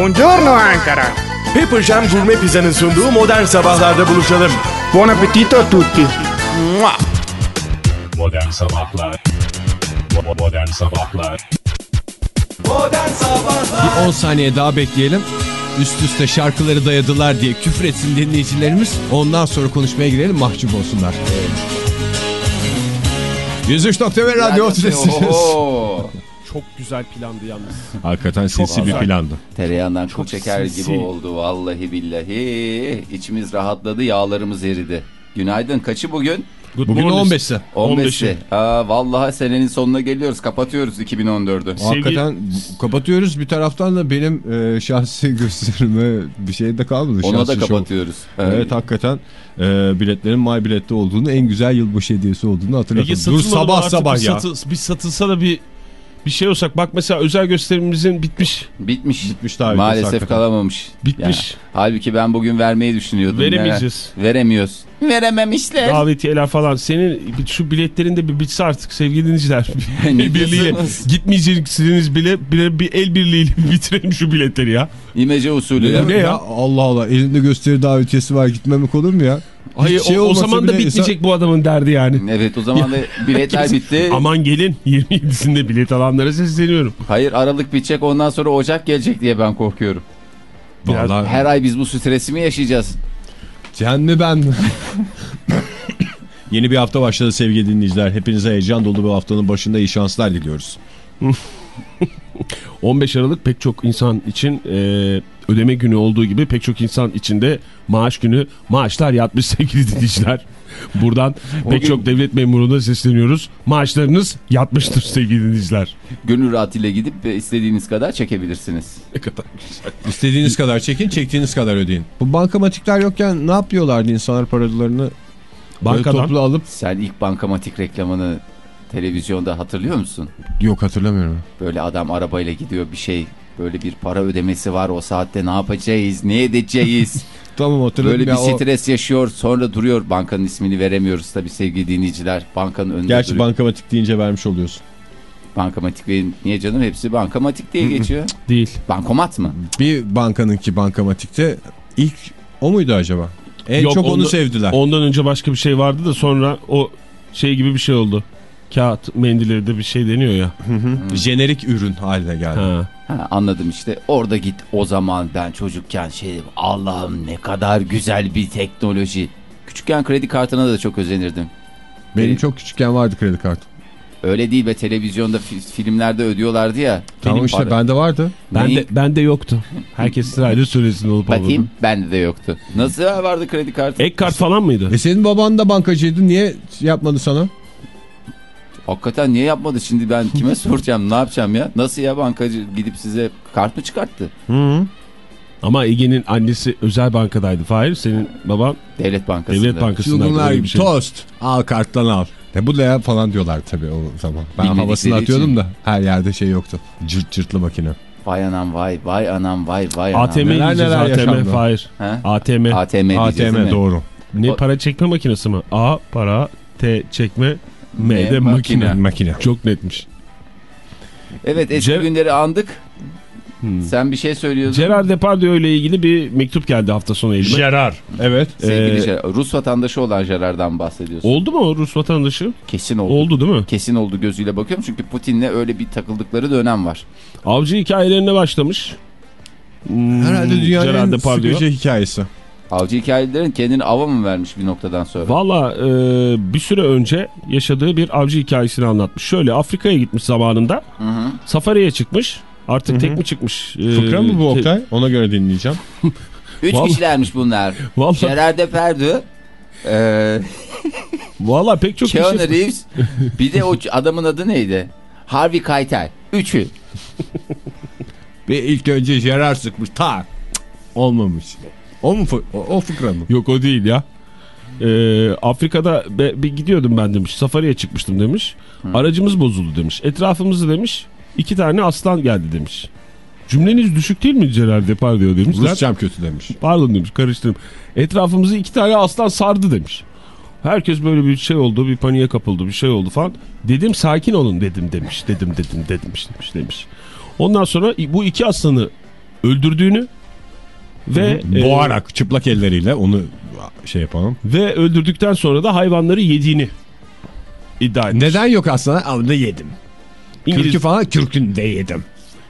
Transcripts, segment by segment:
Buongiorno Ankara. Pepper Jam Gourmet Pizza'nın sunduğu modern sabahlarda buluşalım. Buon appetito a tutti. Mua! Modern Sabahlar Modern Sabahlar Bir 10 saniye daha bekleyelim. Üst üste şarkıları dayadılar diye küfür etsin dinleyicilerimiz. Ondan sonra konuşmaya girelim mahcup olsunlar. 103.1 Radyo Otobüsü'nüz. Çok güzel plandı yalnız. Hakikaten sinsi bir plandı. Tereyağından kıl çeker sinsi. gibi oldu vallahi billahi. İçimiz rahatladı yağlarımız eridi. Günaydın kaçı bugün? Good Bugün morning. 15'si. 15'i. Aa, vallahi senenin sonuna geliyoruz. Kapatıyoruz 2014'ü. Sevgi- Hakikaten kapatıyoruz. Bir taraftan da benim e, şahsi gösterime bir şey de kalmadı. Ona da Şahsi şov. kapatıyoruz. Evet hakikaten e, biletlerin My Bilet'te olduğunu en güzel yılbaşı hediyesi olduğunu hatırladım. Dur sabah sabah bir ya. Satı, bir satılsa da bir bir şey olsak. Bak mesela özel gösterimimizin bitmiş. Bitmiş. Bitmiş daha Maalesef kalamamış. Bitmiş. Ya, halbuki ben bugün vermeyi düşünüyordum. Veremeyeceğiz. Neler- Veremiyoruz. Verememişler. Davetiyeler falan. Senin şu biletlerin de bir bitse artık sevgili dinleyiciler. Birliğiyle gitmeyeceksiniz bile, bile bir el birliğiyle bitirelim şu biletleri ya. İmece usulü. Ne, ya. Ne ya? Allah Allah elinde gösteri davetiyesi var gitmemek olur mu ya? Hayır şey o, o zaman da bitmeyecek bu adamın derdi yani. Evet o zaman da biletler bitti. Aman gelin 27'sinde bilet alanlara sesleniyorum. Hayır Aralık bitecek ondan sonra Ocak gelecek diye ben korkuyorum. Biraz- Vallahi Her ay biz bu stresi mi yaşayacağız? Sen mi ben mi? Yeni bir hafta başladı sevgili dinleyiciler. Hepinize heyecan dolu bir haftanın başında iyi şanslar diliyoruz. 15 Aralık pek çok insan için e, ödeme günü olduğu gibi pek çok insan için de maaş günü maaşlar yatmış sevgili dinleyiciler. Buradan pek gün- çok devlet memuruna sesleniyoruz. Maaşlarınız yatmıştır sevgili dinleyiciler. Gönül rahatıyla gidip e, istediğiniz kadar çekebilirsiniz. Ne kadar güzel. İstediğiniz kadar çekin, çektiğiniz kadar ödeyin. Bu bankamatikler yokken ne yapıyorlardı insanlar paralarını böyle Bankadan toplu alıp? Sen ilk bankamatik reklamını televizyonda hatırlıyor musun? Yok hatırlamıyorum. Böyle adam arabayla gidiyor bir şey böyle bir para ödemesi var o saatte ne yapacağız ne edeceğiz Tamam hatırladım böyle bir ya. o- stres yaşıyor sonra duruyor bankanın ismini veremiyoruz tabi sevgili dinleyiciler bankanın önünde Gerçi duruyor. bankamatik deyince vermiş oluyorsun. bankamatik ve niye canım hepsi bankamatik diye geçiyor değil. bankomat mı? Bir bankanınki bankamatikte ilk o muydu acaba? En Yok, çok onu onda- sevdiler. Ondan önce başka bir şey vardı da sonra o şey gibi bir şey oldu. Kağıt mendilleri de bir şey deniyor ya. Jenerik ürün haline geldi. Ha. Ha, anladım işte orada git o zaman ben çocukken şey Allah'ım ne kadar güzel bir teknoloji. Küçükken kredi kartına da çok özenirdim. Benim Evet. çok küçükken vardı kredi kartı. Öyle değil be televizyonda fi- filmlerde ödüyorlardı ya. Tamam Benim işte para- bende vardı. Ben de ben de yoktu. Herkes sırayla söylesin olup Bakayım bende de yoktu. Nasıl vardı kredi kartı? Ek kart falan mıydı? E senin baban da bankacıydı. Niye yapmadı sana? Hakikaten niye yapmadı şimdi ben kime soracağım ne yapacağım ya? Nasıl ya bankacı gidip size kart mı çıkarttı? Ama Ege'nin annesi özel bankadaydı. Fahir senin baban Devlet bankasında. devlet bankasındaydı. Çılgınlar gibi bir şey. tost. Al karttan al. Ne bu da ya falan diyorlar tabii o zaman. Ben havasını atıyordum için. da her yerde şey yoktu. Cırt cırtlı makine. Vay anam vay vay anam vay vay anam. ATM Neler neler ATM yaşandı. Fahir. ATM. ATM ATM doğru. Ne O- para çekme makinesi mi? A para T çekme M de makine. makine. Makine. Çok netmiş. Evet eski Ce- günleri andık. Hmm. Sen bir şey söylüyordun. Gerard Depardieu ile ilgili bir mektup geldi hafta sonu elime. Gerard. Evet. Sevgili Ee, Gerard, Rus vatandaşı olan Gerard'dan bahsediyorsun. Oldu mu o Rus vatandaşı? Kesin oldu. Oldu değil mi? Kesin oldu gözüyle bakıyorum çünkü Putin'le öyle bir takıldıkları dönem var. Avcı hikayelerine başlamış. Hmm, Herhalde dünyanın Gerard Depardieu. hikayesi. Avcı hikayelerin kendini ava mı vermiş bir noktadan sonra? Valla e, bir süre önce yaşadığı bir avcı hikayesini anlatmış. Şöyle Afrika'ya gitmiş zamanında. Hı hı. Safari'ye çıkmış. Artık tek mi çıkmış? E, Fıkra mı bu Oktay? Ona göre dinleyeceğim. Üç Vallahi- kişilermiş bunlar. Vallahi, Gerard Depardieu, eee vallahi pek çok Keanu kişi... Reeves, bir de o adamın adı neydi? Harvey Keitel. Üçü. Ve ilk önce Gerard sıkmış. Ta. Olmamış. O mu? O, o fıkra mı? Yok o değil ya. Ee, Afrika'da be- bir gidiyordum ben demiş. Safari'ye çıkmıştım demiş. Aracımız bozuldu demiş. Etrafımızı demiş. iki tane aslan geldi demiş. Cümleniz düşük değil mi Gerard Depardieu demiş. Rusçam kötü demiş. Pardon demiş karıştırdım. Etrafımızı iki tane aslan sardı demiş. Herkes böyle bir şey oldu bir paniğe kapıldı bir şey oldu falan. Dedim sakin olun dedim demiş. Dedim dedim dedim demiş demiş. Ondan sonra bu iki aslanı öldürdüğünü ve e, Boğarak çıplak elleriyle onu şey yapalım. ve öldürdükten sonra da hayvanları yediğini iddia etmiş. Neden yok aslında? Da yedim. İngiliz, Kürkü falan kürkünü de yedim.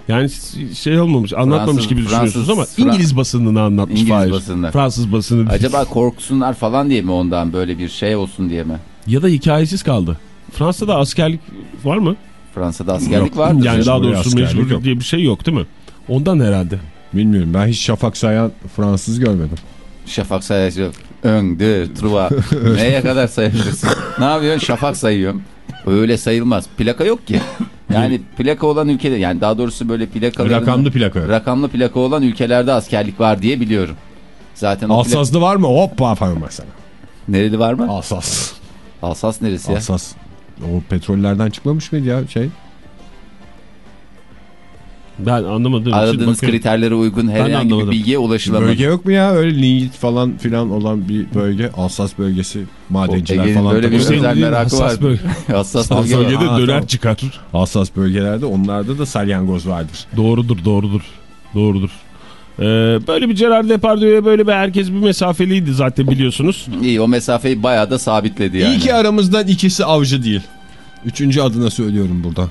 yani şey olmamış anlatmamış Fransız- gibi düşünüyorsunuz Fransız- ama İngiliz basınını anlatmış İngiliz Fahir. basınını. Fransız basını. Acaba korksunlar falan diye mi ondan böyle bir şey olsun diye mi? ya da hikayesiz kaldı. Fransa'da askerlik var mı? Fransa'da askerlik vardır. Yani daha doğrusu mecburluk diye bir şey yok değil mi? Ondan herhalde. Bilmiyorum ben hiç şafak sayan Fransız görmedim. Şafak sayacı. Ön, de, truva. Neye kadar sayabilirsin? ne yapıyorsun? Şafak sayıyorum. Öyle sayılmaz. Plaka yok ki. Yani plaka olan ülkede yani daha doğrusu böyle plakaların Rakamlı plaka. rakamlı plaka olan ülkelerde askerlik var diye biliyorum. Zaten o plaka... Alsaslı var mı? Hoppa falan mesela. Nereli var mı? Alsas. Alsas neresi ya? Alsas. O petrollerden çıkmamış mıydı ya şey? Ben anlamadığım için Aradığınız kriterlere uygun herhangi bir anlamadım. bilgiye ulaşılamadı. Bölge yok mu ya? Öyle Ningit falan filan olan bir bölge. Alsas bölgesi. Madenciler Ege'nin falan. böyle bir özel merakı hassas var. bölge. Hassas bölge. Bölgede Aa, döner tamam. çıkar. Hassas bölgelerde onlarda da salyangoz vardır. Doğrudur, doğrudur. Doğrudur. Ee, böyle bir Gerard Depardieu'ya böyle bir herkes bir mesafeliydi zaten biliyorsunuz. İyi o mesafeyi bayağı da sabitledi yani. İyi ki aramızdan ikisi avcı değil. Üçüncü adına söylüyorum burada.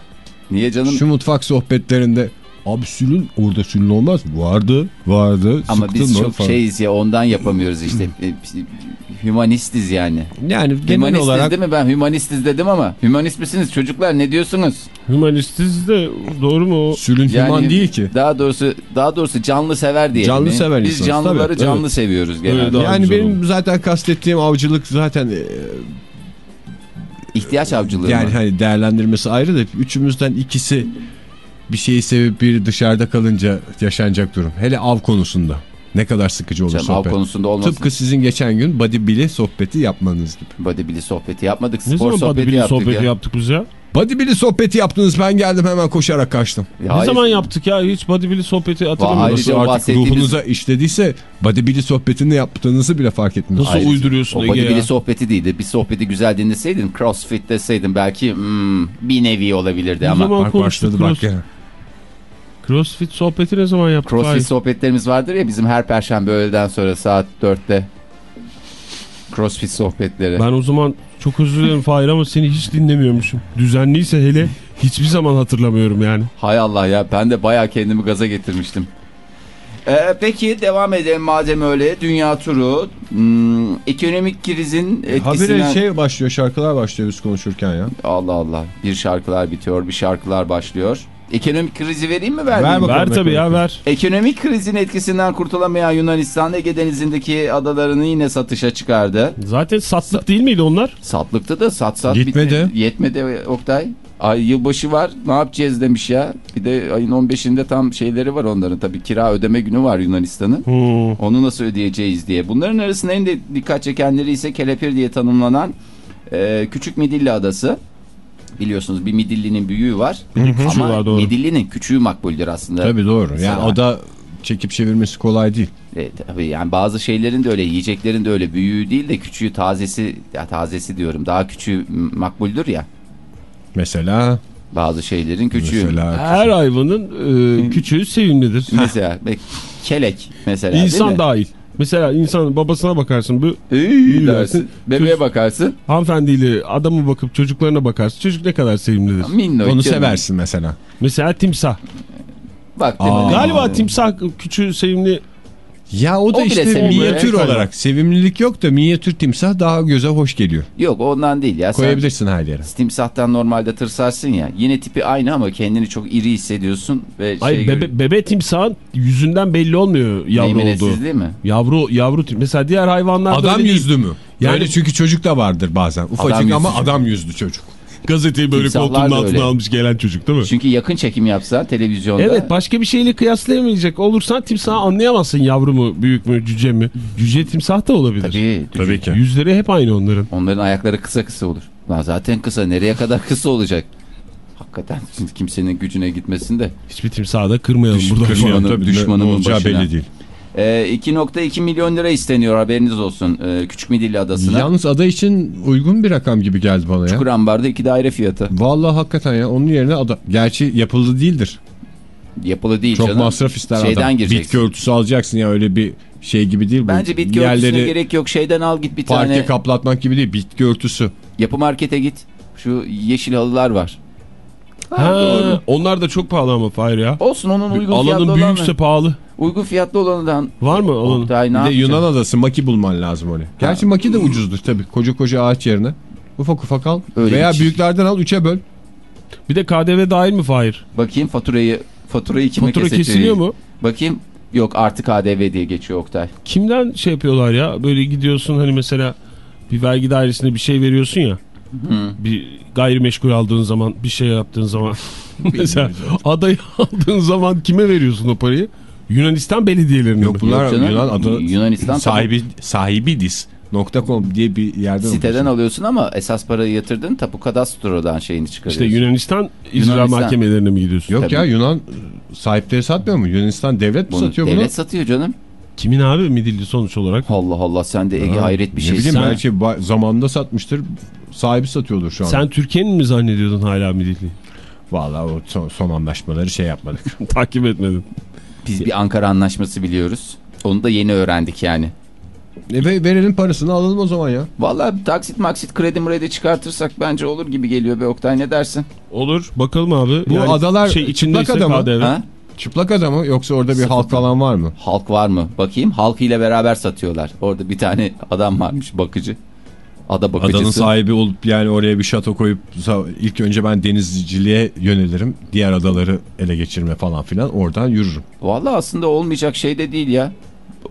Niye canım? Şu mutfak sohbetlerinde abi sülün orada sülün olmaz? Vardı, vardı. Ama sıktın biz çok falan. şeyiz ya ondan yapamıyoruz işte. E, Hümanistiz yani. Yani genel Hümanistiz olarak değil mi? Ben hümanistiz dedim ama. Hümanist misiniz çocuklar ne diyorsunuz? Hümanistiz de doğru mu o? sülün hüman değil ki. Daha doğrusu daha doğrusu canlı sever diyelim. Canlı mi? sever Biz insanız, canlıları tabii, canlı evet. seviyoruz genelde. yani benim olur. zaten kastettiğim avcılık zaten e, İhtiyaç avcılığı yani mı? hani değerlendirmesi ayrı da üçümüzden ikisi bir şeyi sevip biri dışarıda kalınca yaşanacak durum. Hele av konusunda. Ne kadar sıkıcı olur Canım, av sohbet. konusunda olmasın. Tıpkı sizin geçen gün Body Billy sohbeti yapmanız gibi. Bodybuilding sohbeti yapmadık. Ne Spor zaman sohbeti bodybuilding yaptık sohbeti ya. yaptık biz ya? Body Billy sohbeti yaptınız ben geldim hemen koşarak kaçtım. Ya ne hayır. zaman yaptık ya? Hiç bodybuilding sohbeti hatırlamıyorum. Nasıl artık bahsettiğimiz- ruhunuza işlediyse Body Billy sohbetini yaptığınızı bile fark etmiyorsunuz. Nasıl Ayrıca- uyduruyorsun O Ege bodybuilding ya? sohbeti değildi. Bir sohbeti güzel dinleseydin, crossfit deseydin belki hmm, bir nevi olabilirdi Ne ama. Bak başladı bak gene. Crossfit sohbeti ne zaman yaptık? Crossfit Hayır. sohbetlerimiz vardır ya bizim her perşembe öğleden sonra saat 4'te. Crossfit sohbetleri. Ben o zaman çok özür dilerim Fahir ama seni hiç dinlemiyormuşum. Düzenliyse hele hiçbir zaman hatırlamıyorum yani. Hay Allah ya ben de bayağı kendimi gaza getirmiştim. Ee, peki devam edelim madem öyle. Dünya turu, hmm, ekonomik krizin etkisinden... Habire şey başlıyor şarkılar başlıyor biz konuşurken ya. Allah Allah. Bir şarkılar bitiyor, bir şarkılar başlıyor. Ekonomik krizi vereyim mi vermeyeyim Ver bakalım. Ver tabii ya ver. Ekonomik krizin etkisinden kurtulamayan Yunanistan Ege Denizi'ndeki adalarını yine satışa çıkardı. Zaten satlık değil miydi onlar? Satlıkta da sat sat Yetmedi. bitmedi. Yetmedi Oktay. Ay yılbaşı var ne yapacağız demiş ya. Bir de ayın 15'inde tam şeyleri var onların tabii kira ödeme günü var Yunanistan'ın. Hmm. Onu nasıl ödeyeceğiz diye. Bunların arasında en de dikkat çekenleri ise Kelepir diye tanımlanan e, Küçük Midilli Adası. Biliyorsunuz bir Midilli'nin büyüğü var. küçüğü Ama var, doğru. Midilli'nin küçüğü makbuldür aslında. Tabii doğru. Yani Sana- o da çekip çevirmesi kolay değil. E, tabii yani bazı şeylerin de öyle yiyeceklerin de öyle büyüğü değil de küçüğü tazesi ya tazesi diyorum daha küçüğü makbuldür ya. Mesela Bazı şeylerin küçüğü. Mesela, mesela Her hayvanın e, küçüğü sevimlidir. bek- kelek mesela değil İnsan dahil. Mesela insan babasına bakarsın. Bu İyi dersin. dersin. Bebeğe bakarsın. hanımefendiyle adamı bakıp çocuklarına bakarsın. Çocuk ne kadar sevimlidir. Minnoş. onu canım. seversin mesela. Mesela timsah. Bak. Galiba timsah küçüğü sevimli. Ya o da O işte minyatür olarak sevimlilik yok da minyatür timsah daha göze hoş geliyor. Yok ondan değil ya. Koyabilirsin her yere. timsahtan normalde tırsarsın ya. Yine tipi aynı ama kendini çok iri hissediyorsun. Ve Ay şey bebe, bebe timsahın yüzünden belli olmuyor yavru olduğu. Değil mi? Yavru yavru tim. Mesela diğer hayvanlarda Adam yüzlü mü? Yani- Öyle çünkü çocuk da vardır bazen. Ufacık Adam ama yüzlü. adam yüzlü çocuk. Gazeteyi böyle Timsahlar koltuğun da altına öyle. almış gelen çocuk değil mi? Çünkü yakın çekim yapsan televizyonda. Evet başka bir şeyle kıyaslayamayacak olursan timsahı anlayamazsın yavru mu büyük mü cüce mi? Cüce timsah da olabilir. Tabii. Tabii ki. Yüzleri hep aynı onların. Onların ayakları kısa kısa olur. Lan zaten kısa. Nereye kadar kısa olacak? Hakikaten kimsenin gücüne gitmesin de. Hiçbir timsahı da kırmayalım burada. kırmayalım. Tabii, ne- düşmanımın ne olacağı başına. belli değil. Ee, 2.2 milyon lira isteniyor haberiniz olsun. Ee, Küçük Midilli Adası'na. Yalnız ada için uygun bir rakam gibi geldi bana ya. Çukurambar'da iki daire fiyatı. Vallahi hakikaten ya onun yerine ada. Gerçi yapıldı değildir. Yapılı değil Çok canım. masraf ister Şeyden adam. gireceksin. Bitki örtüsü alacaksın ya öyle bir şey gibi değil. Bence bitki örtüsüne gerek yok. Şeyden al git bir parke tane. kaplatmak gibi değil. Bitki örtüsü. Yapı markete git. Şu yeşil halılar var. Ha, onlar da çok pahalı ama Fahir ya. Olsun onun uygun fiyatlı Alanın olanı. büyükse pahalı. Uygun fiyatlı olanından. Var mı alanın? Oktay ne Bir de? Yunan adası maki bulman lazım öyle. Gerçi maki de ucuzdur tabii. Koca koca ağaç yerine. Ufak ufak al. Öyle Veya şey. büyüklerden al 3'e böl. Bir de KDV dahil mi Fahir? Bakayım faturayı faturayı kime Fatura keseceği. kesiliyor mu? Bakayım. Yok artık ADV diye geçiyor Oktay. Kimden şey yapıyorlar ya? Böyle gidiyorsun hani mesela bir vergi dairesine bir şey veriyorsun ya. Bir gayrimeşgul aldığın zaman bir şey yaptığın zaman. mesela adayı aldığın zaman kime veriyorsun o parayı? Yunanistan belediyelerine Yok mi? bunlar Yok canım, Yunan adı Yunanistan sahibi sahibidis. .com diye bir yerden Siteden alıyorsun. alıyorsun ama esas parayı yatırdın tapu kadastrodan şeyini İşte çıkarıyorsun. Yunanistan icra Yunanistan. mahkemelerine mi gidiyorsun? Yok Tabii. ya Yunan sahipleri satmıyor mu? Yunanistan devlet mi Bunu satıyor devlet bunu? satıyor canım. Kimin abi midilli sonuç olarak? Allah Allah sen de Ege Ha, hayret bir ne şey. bileyim Sen- belki ba- zamanında satmıştır. Sahibi satıyordur şu an. Sen Türkiye'nin mi zannediyordun hala midilli? Vallahi o son, son anlaşmaları şey yapmadık. Takip etmedim. Biz bir Ankara anlaşması biliyoruz. Onu da yeni öğrendik yani. e, ve verelim parasını alalım o zaman ya. Vallahi taksit maksit kredi mredi çıkartırsak bence olur gibi geliyor be Oktay ne dersin? Olur. Bakalım abi. Bu adalar şey içindeyse çıplak ada mı? KDV. Ha? Çıplak ada mı yoksa orada bir Sıfır. halk falan var mı? Halk var mı? Bakayım halk ile beraber satıyorlar. Orada bir tane adam varmış bakıcı. Ada bakıcısı. Adanın sahibi olup yani oraya bir şato koyup ilk önce ben denizciliğe yönelirim. Diğer adaları ele geçirme falan filan oradan yürürüm. Vallahi aslında olmayacak şey de değil ya.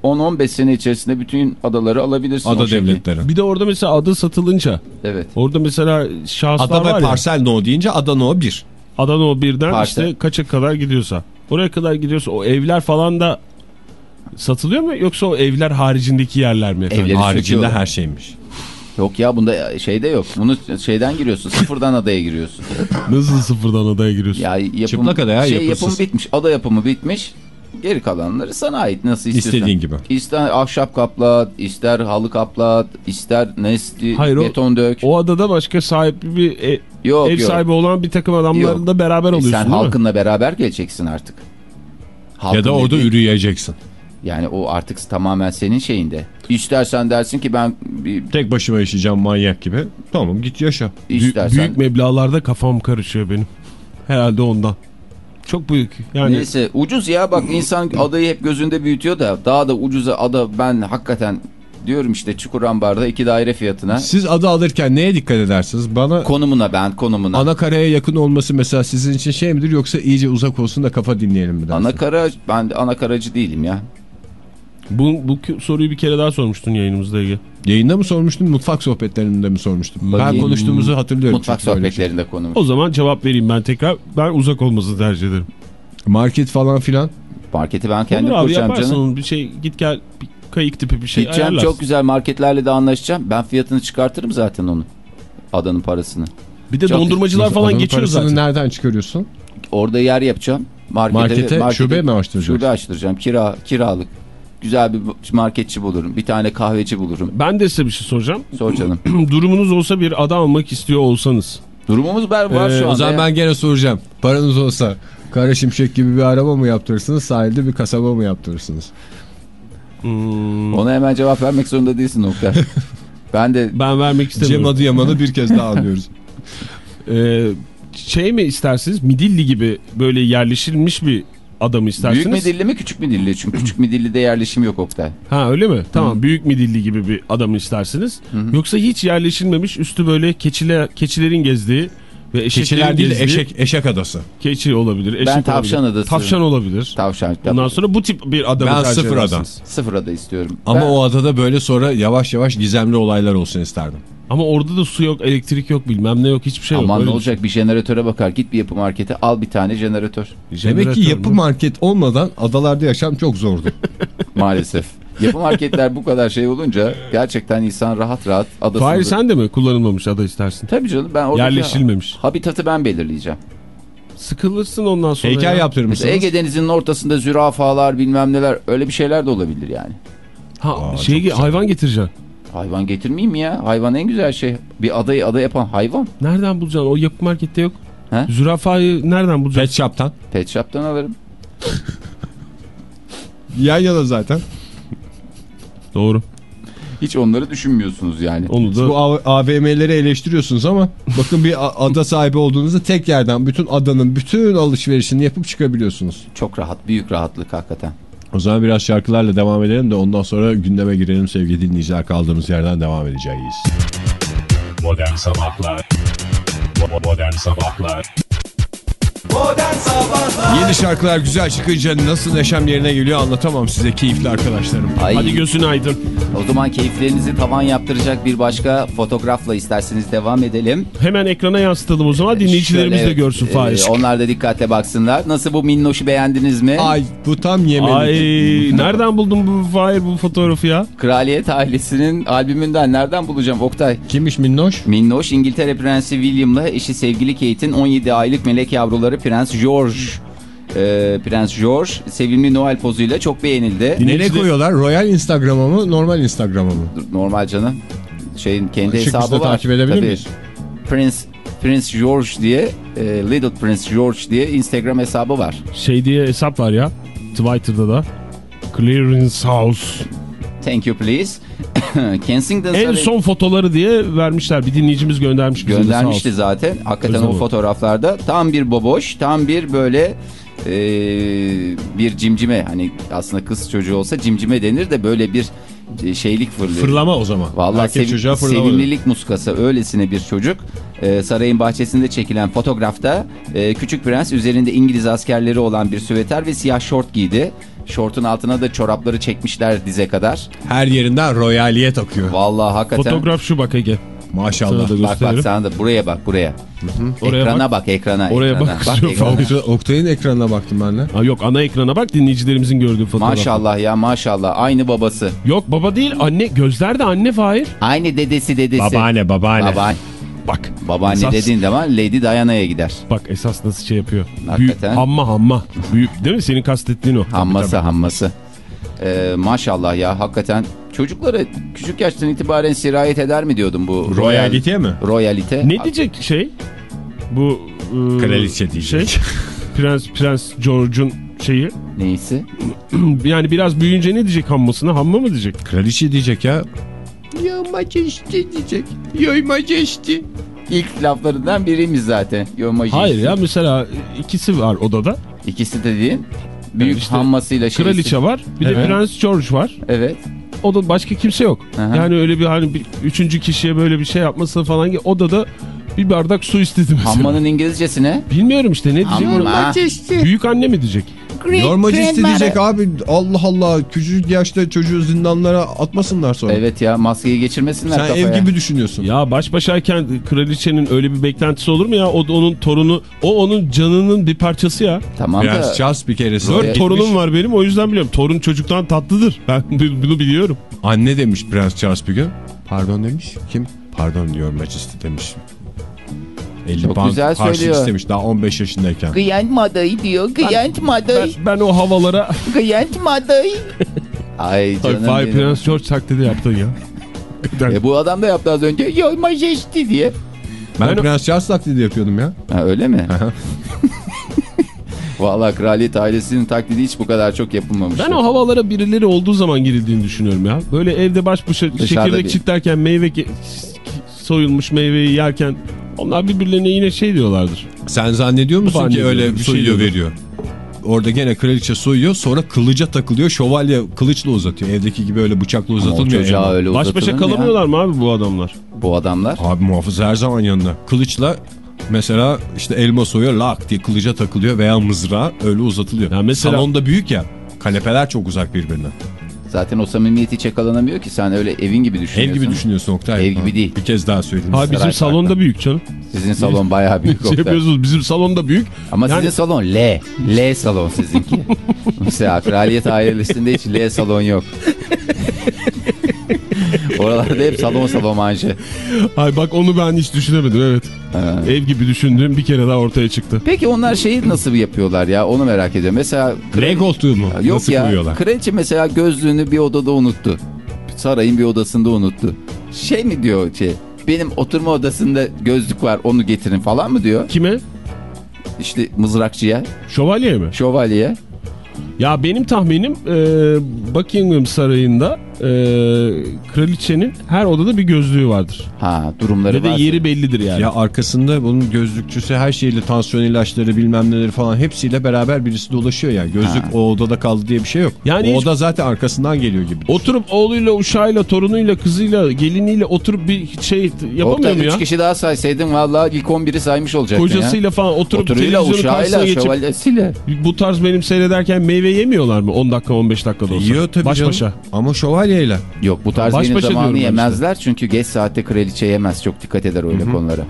10-15 sene içerisinde bütün adaları alabilirsin. Ada devletleri. Bir de orada mesela adı satılınca Evet. orada mesela şahıslar Ada var ve ya. parsel no deyince ada no 1. Adan o birden Parsel. işte kaça kadar gidiyorsa. Oraya kadar gidiyorsa o evler falan da satılıyor mu yoksa o evler haricindeki yerler mi efendim? Evleri Haricinde söküyorlar. her şeymiş. Yok ya bunda şey de yok. Bunu şeyden giriyorsun. Sıfırdan adaya giriyorsun. Nasıl sıfırdan adaya giriyorsun? Ya yapım, Çıplak ada ya, şey yapısız. yapımı bitmiş. Ada yapımı bitmiş. Geri kalanları sana ait nasıl istiyorsan. İstediğin gibi. İster ahşap kaplat, ister halı kaplat, ister nesli, Hayır, o- beton dök. O adada başka sahipli bir e- yok ev yok. sahibi olan bir takım adamlarla beraber E oluyorsun sen değil mi? halkınla beraber geleceksin artık. Ya da Halkın orada üreyeceksin. Yani o artık tamamen senin şeyinde. İstersen dersin ki ben Tek başıma yaşayacağım manyak gibi. Tamam git yaşa. İstersen büyük meblağlarda kafam karışıyor benim. Herhalde ondan. Çok büyük. Yani Neyse ucuz ya bak insan adayı hep gözünde büyütüyor da daha da ucuza ada ben hakikaten diyorum işte Çukurambar'da iki daire fiyatına Siz adı alırken neye dikkat edersiniz? Bana konumuna ben konumuna. ana karaya yakın olması mesela sizin için şey midir yoksa iyice uzak olsun da kafa dinleyelim mi dersiniz? Ana kara ben ana karacı değilim ya. Bu, bu soruyu bir kere daha sormuştun yayınımızda Ege. Yayında mı sormuştun mutfak sohbetlerinde mi sormuştum? Ben Bakayım. konuştuğumuzu hatırlıyorum. Mutfak böyle şey. sohbetlerinde konumuz. O zaman cevap vereyim ben tekrar. Ben uzak olmasını tercih ederim. Market falan filan. Marketi ben kendim Olur abi kuracağım yaparsın canım. bir şey git gel bir kayık tipi bir şey Gideceğim ayarlarsın. çok güzel marketlerle de anlaşacağım. Ben fiyatını çıkartırım zaten onu. Adanın parasını. Bir de Çok- dondurmacılar falan Adamın geçiyor zaten. nereden çıkarıyorsun? Orada yer yapacağım. Markete, Markete şube mi açtıracaksın? Şube açtıracağım. Kira, kiralık. Güzel bir marketçi bulurum. Bir tane kahveci bulurum. Ben de size bir şey soracağım. Sor canım. Durumunuz olsa bir ada almak istiyor olsanız. Durumumuz var, var Ee, şu anda. O zaman ya. ben gene soracağım. Paranız olsa Kara Şimşek gibi bir araba mı yaptırırsınız sahilde bir kasaba mı yaptırırsınız? Hmm, Ona hemen cevap vermek zorunda değilsin nokta. ben de ben vermek Cem istemiyorum. Adıyaman'ı bir kez daha anlıyoruz. Ee, şey mi istersiniz? Midilli gibi böyle yerleşilmiş bir adamı istersiniz. büyük midilli mi küçük midilli? Çünkü küçük midillide yerleşim yok Oktay. Ha öyle mi? Tamam büyük midilli gibi bir adamı istersiniz. Yoksa hiç yerleşilmemiş üstü böyle keçile, keçilerin gezdiği ve Keçiler değil eşek, eşek adası. keçi olabilir. Eşek Ben tavşan olabilir. adası. Tavşan olabilir. Tavşan. Ondan sonra bu tip bir adamı Ben sıfır edersiniz. Sıfır ada istiyorum. Ama Ben- o adada böyle sonra yavaş yavaş gizemli olaylar olsun isterdim. Ama orada da su yok, elektrik yok, bilmem ne yok, hiçbir şey yok. Aman ne olacak bir jeneratöre bakar. Git bir yapı markete al bir tane jeneratör. bir Demek ki jeneratör yapı mü? market olmadan adalarda yaşam çok zordu. Maalesef. yapı marketler bu kadar şey olunca gerçekten insan rahat rahat adasında. Fahir sen de mi kullanılmamış ada istersin? Tabii canım ben oradaki Yerleşilmemiş. habitatı ben belirleyeceğim. Sıkılırsın ondan sonra Heykel ya. mısınız? Ege Denizi'nin ortasında zürafalar bilmem neler öyle bir şeyler de olabilir yani. Ha, Aa, şey, hayvan getireceksin. Hayvan getirmeyeyim mi ya? Hayvan en güzel şey. Bir adayı ada yapan hayvan. Nereden bulacaksın? O yapı markette yok. He? Zürafayı nereden bulacaksın? Pet Shop'tan. Pet shop'tan alırım. Yan yana zaten. Doğru. Hiç onları düşünmüyorsunuz yani. Onu da Bu AVM'leri eleştiriyorsunuz ama bakın bir ada sahibi olduğunuzda tek yerden bütün adanın bütün alışverişini yapıp çıkabiliyorsunuz. Çok rahat, büyük rahatlık hakikaten. O zaman biraz şarkılarla devam edelim de ondan sonra gündeme girelim sevgili dinleyiciler. Kaldığımız yerden devam edeceğiz. Modern Sabahlar. Modern Sabahlar Yeni şarkılar güzel çıkınca nasıl neşem yerine geliyor anlatamam size keyifli arkadaşlarım. Ay, hadi gözün aydın. o zaman keyiflerinizi tavan yaptıracak bir başka fotoğrafla isterseniz devam edelim. Hemen ekrana yansıtalım o zaman dinleyicilerimiz Şöyle, de görsün e, Fahir. onlar da dikkatle baksınlar. Nasıl bu minnoşu beğendiniz mi? Ay bu tam yemelik. Ay nereden buldun bu Fahir bu fotoğrafı ya? Kraliyet ailesinin albümünden nereden bulacağım Oktay? Kimmiş minnoş? Minnoş İngiltere Prensi William'la eşi sevgili Kate'in 17 aylık melek yavruları Prens George. Ee, Prens George sevimli Noel pozuyla çok beğenildi. Nereye Dinleyici de- koyuyorlar? Royal Instagram'a mı normal Instagram'a mı? Normal canım. Şeyin kendi Açık hesabı var. takip edebilir Tabii. miyiz? Prince Prince George diye e, Little Prince George diye Instagram hesabı var. Şey diye hesap var ya Twitter'da da. Clearance House. Thank you please. Kensington En Sarayı- son fotoları diye vermişler. Bir dinleyicimiz göndermiş göndermişti zaten. Hakikaten Özel o olur. fotoğraflarda tam bir boboş, tam bir böyle e, bir cimcime. Hani aslında kız çocuğu olsa cimcime denir de böyle bir e, şeylik fırlıyor. Fırlama o zaman. Vallahi sev- çocuğa fırlama. sevimlilik muskası öylesine bir çocuk. Ee, sarayın bahçesinde çekilen fotoğrafta e, küçük prens üzerinde İngiliz askerleri olan bir süveter ve siyah şort giydi. Şortun altına da çorapları çekmişler dize kadar. Her yerinden royaliyet akıyor. Vallahi hakikaten. Fotoğraf şu bak Ege. Maşallah. Sana da Bak bak sana da buraya bak buraya. Oraya ekrana bak. bak, ekrana. Oraya ekrana. bak, bak ekrana. Oktay'ın ekranına baktım ben de. Ha, yok ana ekrana bak dinleyicilerimizin gördüğü fotoğraf. Maşallah ya maşallah. Aynı babası. Yok baba değil anne. Gözler de anne Fahir. Aynı dedesi dedesi. Babaanne babaanne. Babaanne. Bak. Babaanne Esas- dediğin zaman Lady Diana'ya gider. Bak esas nasıl şey yapıyor. Hakikaten. Büyük, hamma hamma. Büyük değil mi? Senin kastettiğin o. Hamması hamması. Ee, maşallah ya hakikaten çocuklara küçük yaştan itibaren sirayet eder mi diyordum bu Royalite mi? Royalite. Ne diyecek şey? Bu e, Kraliçe diyecek. Şey, Prens Prens George'un şeyi. Neyse. Yani biraz büyüyünce ne diyecek hammasına? Hamma mı diyecek? Kraliçe diyecek ya. Ya majesti diyecek. Ya majesti. İlk laflarından biriymiş zaten. Yo Majesty. Hayır ya mesela ikisi var odada. İkisi de değil. Büyük işte hammasıyla şeysi. Kraliçe var. Bir de Evet. Prens George var. Evet. O da başka kimse yok. Aha. Yani öyle bir hani bir üçüncü kişiye böyle bir şey yapması falan ki odada bir bardak su istedi mesela. Hammanın İngilizcesi ne? Bilmiyorum işte ne diyecek. Hamma. Büyük anne mi diyecek? Your Majesty diyecek abi. Allah Allah. Küçücük yaşta çocuğu zindanlara atmasınlar sonra. Evet ya maskeyi geçirmesinler Sen kafaya. ev gibi düşünüyorsun. Ya baş başayken kraliçenin öyle bir beklentisi olur mu ya? O da onun torunu, o onun canının bir parçası ya. Tamam da Prens Charles bir keresinde Dört torunum var benim o yüzden biliyorum. Torun çocuktan tatlıdır. Ben bunu biliyorum. Anne demiş Prens Charles bir gün. Pardon demiş. Kim? Pardon diyor Majesty demiş. 50 Çok pound güzel harçlık söylüyor. istemiş daha 15 yaşındayken. Grandmother diyor. Grandmother. Ben, ben o havalara Grandmother. Ay canım Fahir benim. Prens George taklidi yaptın ya. E, bu adam da yaptı az önce. Your Majesty diye. Ben, Ben Prens Charles taklidi yapıyordum ya. Ha, öyle mi? Vallahi kraliyet ailesinin taklidi hiç bu kadar çok yapılmamış. Ben o havalara birileri olduğu zaman girildiğini düşünüyorum ya. Böyle evde baş başa Dışarıda çekirdek bir- çitlerken meyve soyulmuş meyveyi yerken onlar birbirlerine yine şey diyorlardır. Sen zannediyor musun ki Zannediyorum, öyle bir soyuyordu. soyuyor veriyor? Orada gene kraliçe soyuyor sonra kılıca takılıyor şövalye kılıçla uzatıyor. Evdeki gibi öyle bıçakla Ama o uzatılmıyor. çocuğa öyle Baş başa mı ya? kalamıyorlar mı abi bu adamlar? Bu adamlar. Abi muhafız her zaman yanında. Kılıçla mesela işte elma soyuyor lak diye kılıca takılıyor veya mızrağa öyle uzatılıyor. Ya mesela- Salonda büyük ya kanepeler çok uzak birbirinden. Zaten o samimiyeti hiç yakalanamıyor ki. Sen öyle evin gibi Ev düşünüyorsun. gibi düşünüyorsun Oktay. Ev gibi değil. Bir kez daha söyleyeyim. Abi bizim Saray salonda farklı. büyük canım. Sizin salon bayağı büyük. Şey Oktay. yapıyorsunuz bizim salonda büyük. Ama Yani- sizin salon L. L salon sizinki. Mesela kraliyet ailesinde hiç L salon yok. Oralarda hep salon salomajı. Ay bak onu ben hiç düşünemedim evet. Ha. Ev gibi düşündüğüm bir kere daha ortaya çıktı. Peki onlar şeyi nasıl yapıyorlar ya onu merak ediyorum. Mesela L koltuğu mu? yok Nasıl ya koyuyorlar? kraliçe mesela gözlüğünü bir odada unuttu. Sarayın bir odasında unuttu. Şey mi diyor şey benim oturma odasında gözlük var onu getirin falan mı diyor. Kime? İşte mızrakçıya, Şövalye mi? şövalyeye. Ya benim tahminim e, Buckingham Sarayı'nda e, kraliçenin her odada bir gözlüğü vardır. Ha durumları Ve de varsa- yeri bellidir yani. Ya arkasında bunun gözlükçüsü her şeyle tansiyon ilaçları bilmem neleri falan hepsiyle beraber birisi dolaşıyor ya. Gözlük Ha. o odada kaldı diye bir şey yok. Yani o hiç- oda zaten arkasından geliyor gibi. Oturup oğluyla, uşağıyla, torunuyla, kızıyla, geliniyle oturup bir şey yapamıyor mu 3 ya? kişi daha saysaydın vallahi ilk 11'i saymış olacaktın ya. Kocasıyla falan oturup Oturuyla uşağıyla geçip şövalyesiyle. bu tarz benim seyrederken meyve yemiyorlar mı? 10 dakika 15 dakikada olsa. Yiyor tabii Baş canım. başa. Ama şövalyeyle. Yok bu tarz Baş benim başa zamanı yemezler çünkü geç saatte kraliçe yemez çok dikkat eder öyle konulara.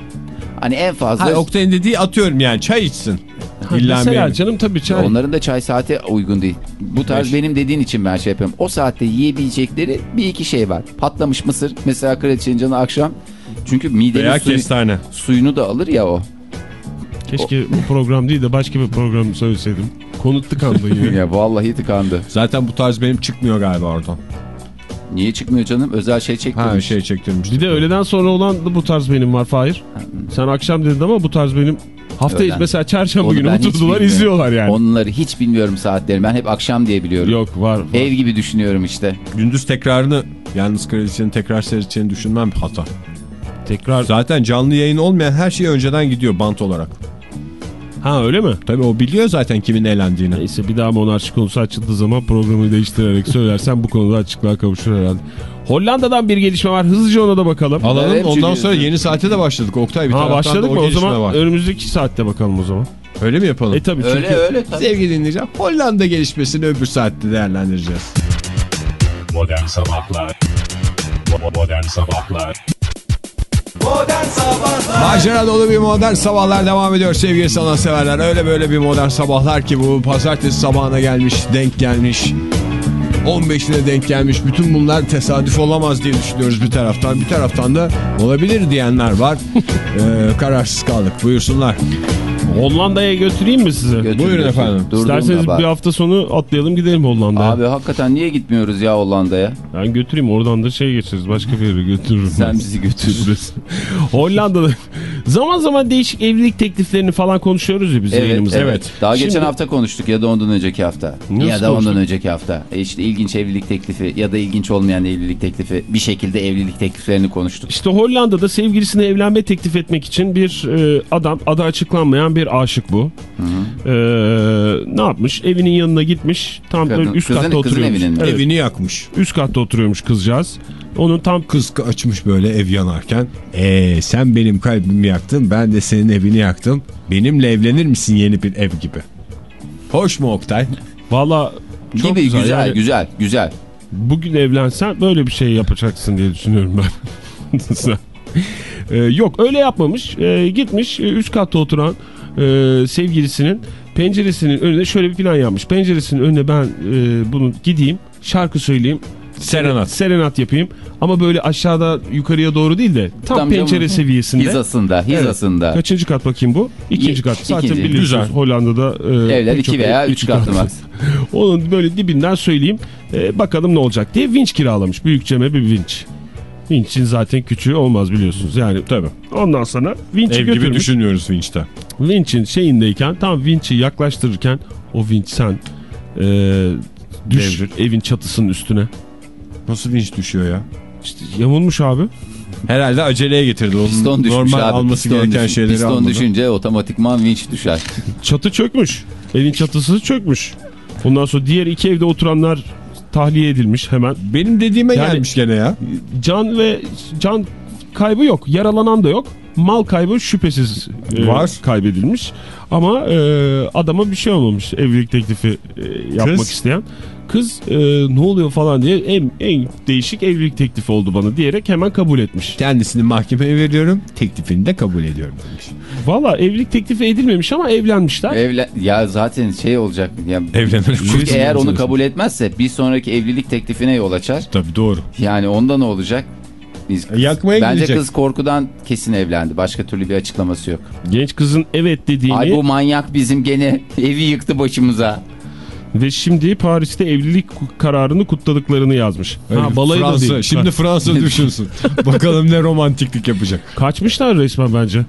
Hani en fazla Ha, Oktay'ın dediği atıyorum yani çay içsin. Ha, İlla mesela meyve. canım tabii çay. onların da çay saati uygun değil. Bu tarz Beş. benim dediğin için ben şey yapıyorum. O saatte yiyebilecekleri bir iki şey var. Patlamış mısır mesela kraliçenin canı akşam çünkü midenin Veya suyu- kestane. suyunu da alır ya o. Keşke bu program değil de başka bir program söyleseydim. Konu tıkandı yine. ya vallahi tıkandı. Zaten bu tarz benim çıkmıyor galiba oradan. Niye çıkmıyor canım? Özel şey Ha çektirmiş. şey çektirmiş. bir de öğleden sonra olan da bu tarz benim var Fahir. Sen akşam dedin ama bu tarz benim hafta Öğlen. mesela çarşamba Onu günü oturdular izliyorlar yani. Onları hiç bilmiyorum saatleri. Ben hep akşam diye biliyorum. Yok var. var. Ev gibi düşünüyorum işte. Gündüz tekrarını yalnız kraliçenin tekrar seyredeceğini düşünmem hata. Tekrar. Zaten canlı yayın olmayan her şey önceden gidiyor bant olarak. Ha öyle mi? Tabii o biliyor zaten kimin eğlendiğini. Neyse bir daha monarşi konusu açıldığı zaman programı değiştirerek söylersen bu konuda açıklığa kavuşur herhalde. Hollanda'dan bir gelişme var. Hızlıca ona da bakalım. Alalım Evet, ondan sonra yeni saate de başladık. Oktay bir Ha taraftan başladık da mı o zaman? var. Önümüzdeki saatte bakalım o zaman. Öyle mi yapalım? E tabii çünkü. Öyle öyle tabii. Sevgili dinleyiciler Hollanda gelişmesini öbür saatte değerlendireceğiz. Modern Sabahlar Bo- Modern Sabahlar Macera dolu bir modern sabahlar devam ediyor sevgili sanatseverler. Öyle böyle bir modern sabahlar ki bu pazartesi sabahına gelmiş, denk gelmiş. 15'ine denk gelmiş. Bütün bunlar tesadüf olamaz diye düşünüyoruz bir taraftan. Bir taraftan da olabilir diyenler var. ee, kararsız kaldık. Buyursunlar. Hollanda'ya götüreyim mi sizi? Götür, Buyurun götür. efendim. Durduğumda İsterseniz bak. bir hafta sonu atlayalım gidelim Hollanda'ya. Abi hakikaten niye gitmiyoruz ya Hollanda'ya? Ben götüreyim oradan da şey geçeriz başka bir yere götürürüm. Sen bizi götür. Hollanda'da zaman zaman değişik evlilik tekliflerini falan konuşuyoruz ya biz Evet, yayınımızda. evet. Daha Şimdi- geçen hafta konuştuk ya da ondan önceki hafta. Nasıl ya da ondan konuştuk? önceki hafta. E işte ilginç evlilik teklifi ya da ilginç olmayan evlilik teklifi. Bir şekilde evlilik tekliflerini konuştuk. İşte Hollanda'da sevgilisine evlenme teklif etmek için bir e, adam, adı açıklanmayan bir aşık bu. E, ne yapmış? Evinin yanına gitmiş. Tam Kadın- böyle üst kızın- katta oturuyormuş. evinin? Evet, Evini yakmış. üst katta oturuyormuş kızcağız. Onun tam Kız açmış böyle ev yanarken. Ee, sen benim kalbimi yaktın ben de senin evini yaktım. Benimle evlenir misin yeni bir ev gibi. Hoş mu Oktay? valla çok Gibi güzel. güzel Yani güzel güzel. bugün evlensen böyle bir şey yapacaksın diye düşünüyorum ben. Sen- E, yok öyle yapmamış. E, gitmiş e, üst katta oturan e, sevgilisinin penceresinin önüne şöyle bir plan yapmış. Penceresinin önüne ben e, bunu gideyim şarkı söyleyeyim. Serenat. Serenat yapayım ama böyle aşağıda yukarıya doğru değil de tam, Tam pencere canım. seviyesinde. Hizasında hizasında. Kaçıncı kat bakayım bu? İkinci İki- kat. Zaten ikinci. biliyorsunuz Güzel. Hollanda'da e, Evler 2 veya 3 katlı max. Onun böyle dibinden söyleyeyim. e, bakalım ne olacak diye vinç kiralamış. Büyükçeme bir vinç. Vinç'in zaten küçüğü olmaz biliyorsunuz. Yani tabii. Ondan sonra vinç'i Ev gibi götürmüş. düşünüyoruz Vinç'te. Vinç'in şeyindeyken tam vinç'i yaklaştırırken o vinç sen e, düş evin çatısının üstüne. Nasıl Vinç düşüyor ya? İşte yamulmuş abi. Herhalde aceleye getirdi. Onun Piston düşmüş normal abi. alması piston gereken düş- şeyleri Piston almadı. düşünce otomatikman vinç düşer. Çatı çökmüş. Evin çatısı çökmüş. Ondan sonra diğer iki evde oturanlar tahliye edilmiş hemen. Benim dediğime Yani- gelmiş gene ya. Can ve can kaybı yok. Yaralanan da yok. Mal kaybı şüphesiz e, Var. kaybedilmiş. Ama e, adama bir şey olmamış. Evlilik teklifi e, yapmak Kız? isteyen. Kız e, ne oluyor falan diye en, en değişik evlilik teklifi oldu bana diyerek hemen kabul etmiş. Kendisini mahkemeye veriyorum. Teklifini de kabul ediyorum demiş. Valla evlilik teklifi edilmemiş ama evlenmişler. Evlen ya zaten şey olacak. Ya, Evlenir. çünkü eğer onu kabul etmezse bir sonraki evlilik teklifine yol açar. Tabii doğru. Yani onda ne olacak? Biz, Yakmaya bence gidecek. kız korkudan kesin evlendi. Başka türlü bir açıklaması yok. Genç kızın evet dediğini Ay bu manyak bizim gene evi yıktı başımıza. Ve şimdi Paris'te evlilik kararını kutladıklarını yazmış. ha, balayı da Fransa. değil. Şimdi Fransa düşünsün. Bakalım ne romantiklik yapacak. Kaçmışlar resmen bence.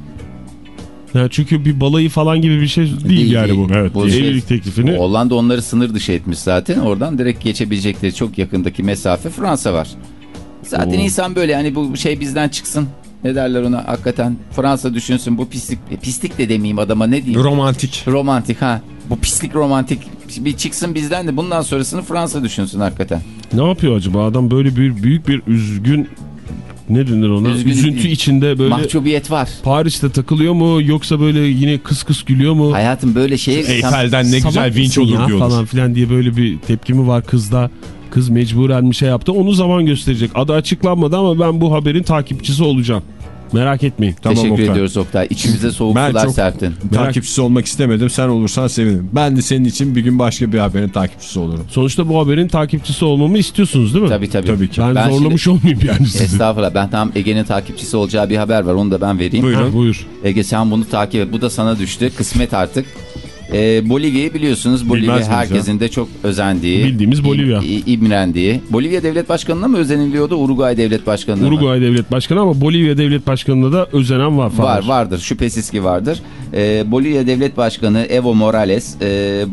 Yani çünkü bir balayı falan gibi bir şey değil, Değil, yani değil. bu. Evet. Bu şey- evlilik teklifini. Hollanda onları sınır dışı etmiş zaten. Oradan direkt geçebilecekleri çok yakındaki mesafe Fransa var. Zaten Oo. insan böyle hani bu şey bizden çıksın. Ne derler ona hakikaten Fransa düşünsün bu pislik e, pislik de demeyeyim adama ne diyeyim Romantik. romantik ha bu pislik romantik bir çıksın bizden de bundan sonrasını Fransa düşünsün hakikaten. Ne yapıyor acaba adam böyle bir büyük bir üzgün ne denir ona? Üzgün Üzüntü içinde böyle Mahcubiyet var. Paris'te takılıyor mu yoksa böyle yine kıs kıs gülüyor mu? Hayatım böyle şey Eyfel'den ne güzel vinç olur ya diyorlar. falan filan diye böyle bir tepki mi var kızda? Kız mecburen bir şey yaptı. Onu zaman gösterecek. Adı açıklanmadı ama ben bu haberin takipçisi olacağım. Merak etmeyin. Teşekkür Oktay. ediyoruz Oktay. İçimize soğuk Ben sular serptin. Takipçisi olmak istemedim. Sen olursan sevinirim. Ben de senin için bir gün başka bir haberin takipçisi olurum. Sonuçta bu haberin takipçisi olmamı istiyorsunuz değil mi? Tabii tabii. Tabii ki. Ben, Ben zorlamış olmayayım yani sizi. Estağfurullah ben tam Ege'nin takipçisi olacağı bir haber var onu da ben vereyim. Buyurun. Ha, buyur. Ege sen bunu takip et bu da sana düştü kısmet artık. Ee, Bolivya'yı biliyorsunuz. Bolivya miyiz herkesin de çok özendiği. Bildiğimiz Bolivya. imrendiği. Bolivya devlet başkanına mı özeniliyordu Uruguay devlet başkanına mı? Uruguay Devlet Başkanı ama Bolivya Devlet Başkanı'na da özenen var falan. Var vardır şüphesiz ki vardır. Ee, Bolivya devlet başkanı Evo Morales e,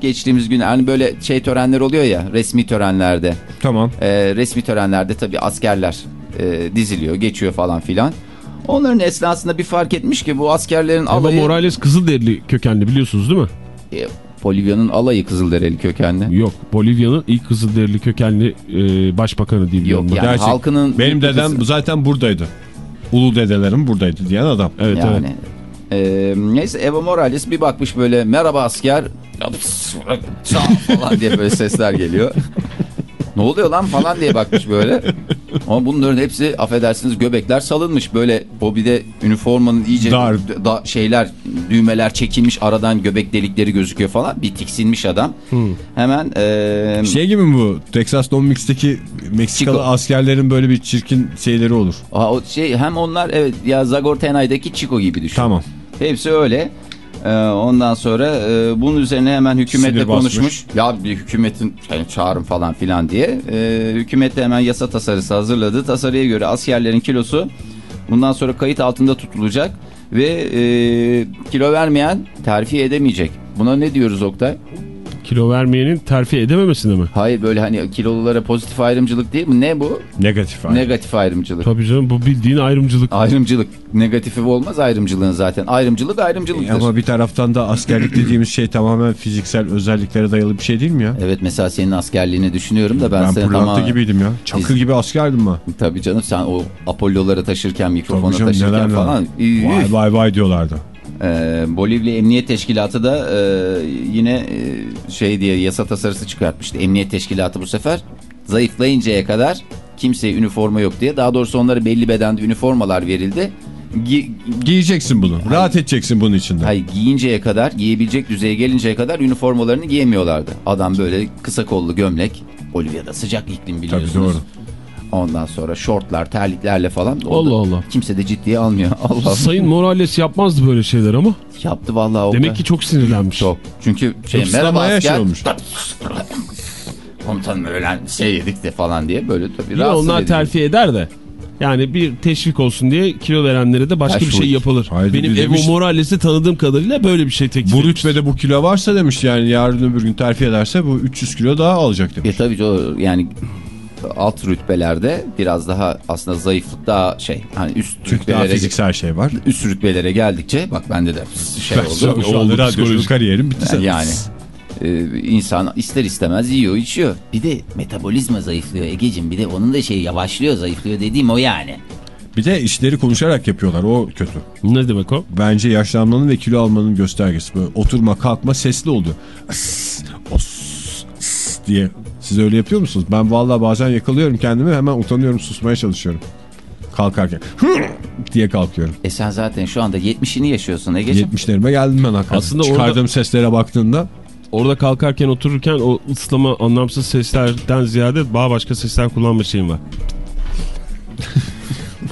geçtiğimiz gün hani böyle şey törenler oluyor ya resmi törenlerde. Tamam. Ee, resmi törenlerde tabii askerler e, diziliyor geçiyor falan filan. Onların esnasında bir fark etmiş ki bu askerlerin Evo alayı... Morales Kızılderili kökenli biliyorsunuz değil mi? E, Bolivya'nın alayı Kızılderili kökenli. Yok. Bolivya'nın ilk Kızılderili kökenli e, başbakanı diyeyim Yok yani Gerçek. halkının... Benim dedem kısmı- zaten buradaydı. Ulu dedelerim buradaydı diyen adam. Evet evet. Yani. E, neyse Evo Morales bir bakmış böyle merhaba asker sağ falan diye böyle sesler geliyor. Ne oluyor lan falan diye bakmış böyle. Ama bunların hepsi affedersiniz göbekler salınmış. Böyle o bir de üniformanın iyice Dar. da, şeyler düğmeler çekilmiş aradan göbek delikleri gözüküyor falan. Bir tiksinmiş adam. Hemen e, Şey gibi mi bu? Texas Don Mix'teki Meksikalı Chico. askerlerin böyle bir çirkin şeyleri olur. Aa, o şey hem onlar evet ya Zagortenay'daki Chico gibi düşün. Tamam. Hepsi öyle. Ee, ondan sonra e, bunun üzerine hemen hükümetle Sinir basmış. konuşmuş. Ya bir hükümetin yani çağırın falan filan diye. Ee, hükümet de hemen yasa tasarısı hazırladı. Tasarıya göre askerlerin kilosu bundan sonra kayıt altında tutulacak ve e, kilo vermeyen terfi edemeyecek. Buna ne diyoruz Oktay? Kilo vermeyenin terfi edememesine mi? Hayır böyle hani kilolulara pozitif ayrımcılık değil mi? Ne bu? Negatif. abi. Negatif ayrımcılık. Tabii canım bu bildiğin ayrımcılık. Ayrımcılık. Negatifi olmaz ayrımcılığın zaten. Ayrımcılık ayrımcılıktır. Ama bir taraftan da askerlik dediğimiz şey tamamen fiziksel özelliklere dayalı bir şey değil mi ya? Evet mesela senin askerliğini düşünüyorum da ben, Ben, seni pırlanta tamamen... gibiydim ya. Çakı Biz- gibi askerdim ben. Tabii canım sen o Apollo'ları taşırken mikrofonu taşırken falan. Vay vay vay diyorlardı. Ee, Bolivya Emniyet Teşkilatı da e, yine e, şey diye yasa tasarısı çıkartmıştı. Emniyet Teşkilatı bu sefer zayıflayıncaya kadar kimseye üniforma yok diye. Daha doğrusu onlara belli bedende üniformalar verildi. Gi Giyeceksin bunu. Rahat edeceksin bunun içinde. Hayır giyinceye kadar, giyebilecek düzeye gelinceye kadar üniformalarını giyemiyorlardı. Adam böyle kısa kollu gömlek. Bolivya'da sıcak iklim biliyorsunuz. Tabii doğru. Ondan sonra şortlar, terliklerle falan. Allah Allah. Kimse de ciddiye almıyor. Allah Sayın Morales yapmazdı böyle şeyler ama. yaptı vallahi o Demek da. ki çok sinirlenmiş. çok. Çünkü şey merhaba asker. şey olmuş. Komutanım öğlen şey yedik de falan diye böyle tabii Yine onlar edici. terfi eder de. Yani bir teşvik olsun diye kilo verenlere de başka bir Teşvik. şey yapılır. Haydi Benim bir Evo demiş- Morales'i tanıdığım kadarıyla böyle bir şey teklif Bu rütbede bu kilo varsa demiş yani yarın öbür gün terfi ederse bu 300 kilo daha alacak demiş. E tabii o yani alt rütbelerde biraz daha aslında zayıflık daha şey hani üst Çünkü daha rütbelere fiziksel şey var. üst rütbelere geldikçe bak bende de şey Ben oldu. şu anda psikolojik. kariyerim bitti. Yani, yani e, insan ister istemez yiyor içiyor. Bir de metabolizma zayıflıyor Egeciğim bir de onun da şeyi yavaşlıyor zayıflıyor dediğim o yani. Bir de işleri konuşarak yapıyorlar o kötü. Ne demek o? Bence yaşlanmanın ve kilo almanın göstergesi. Böyle oturma kalkma sesli oldu. Os, diye. Siz öyle yapıyor musunuz? Ben vallahi bazen yakalıyorum kendimi hemen utanıyorum susmaya çalışıyorum. Kalkarken diye kalkıyorum. E sen zaten şu anda 70'ini yaşıyorsun Egeciğim. 70'lerime geldim ben hakikaten. Aslında Çıkardığım orada- seslere baktığında Orada kalkarken otururken o ıslama anlamsız seslerden ziyade daha başka sesler kullanma şeyim var.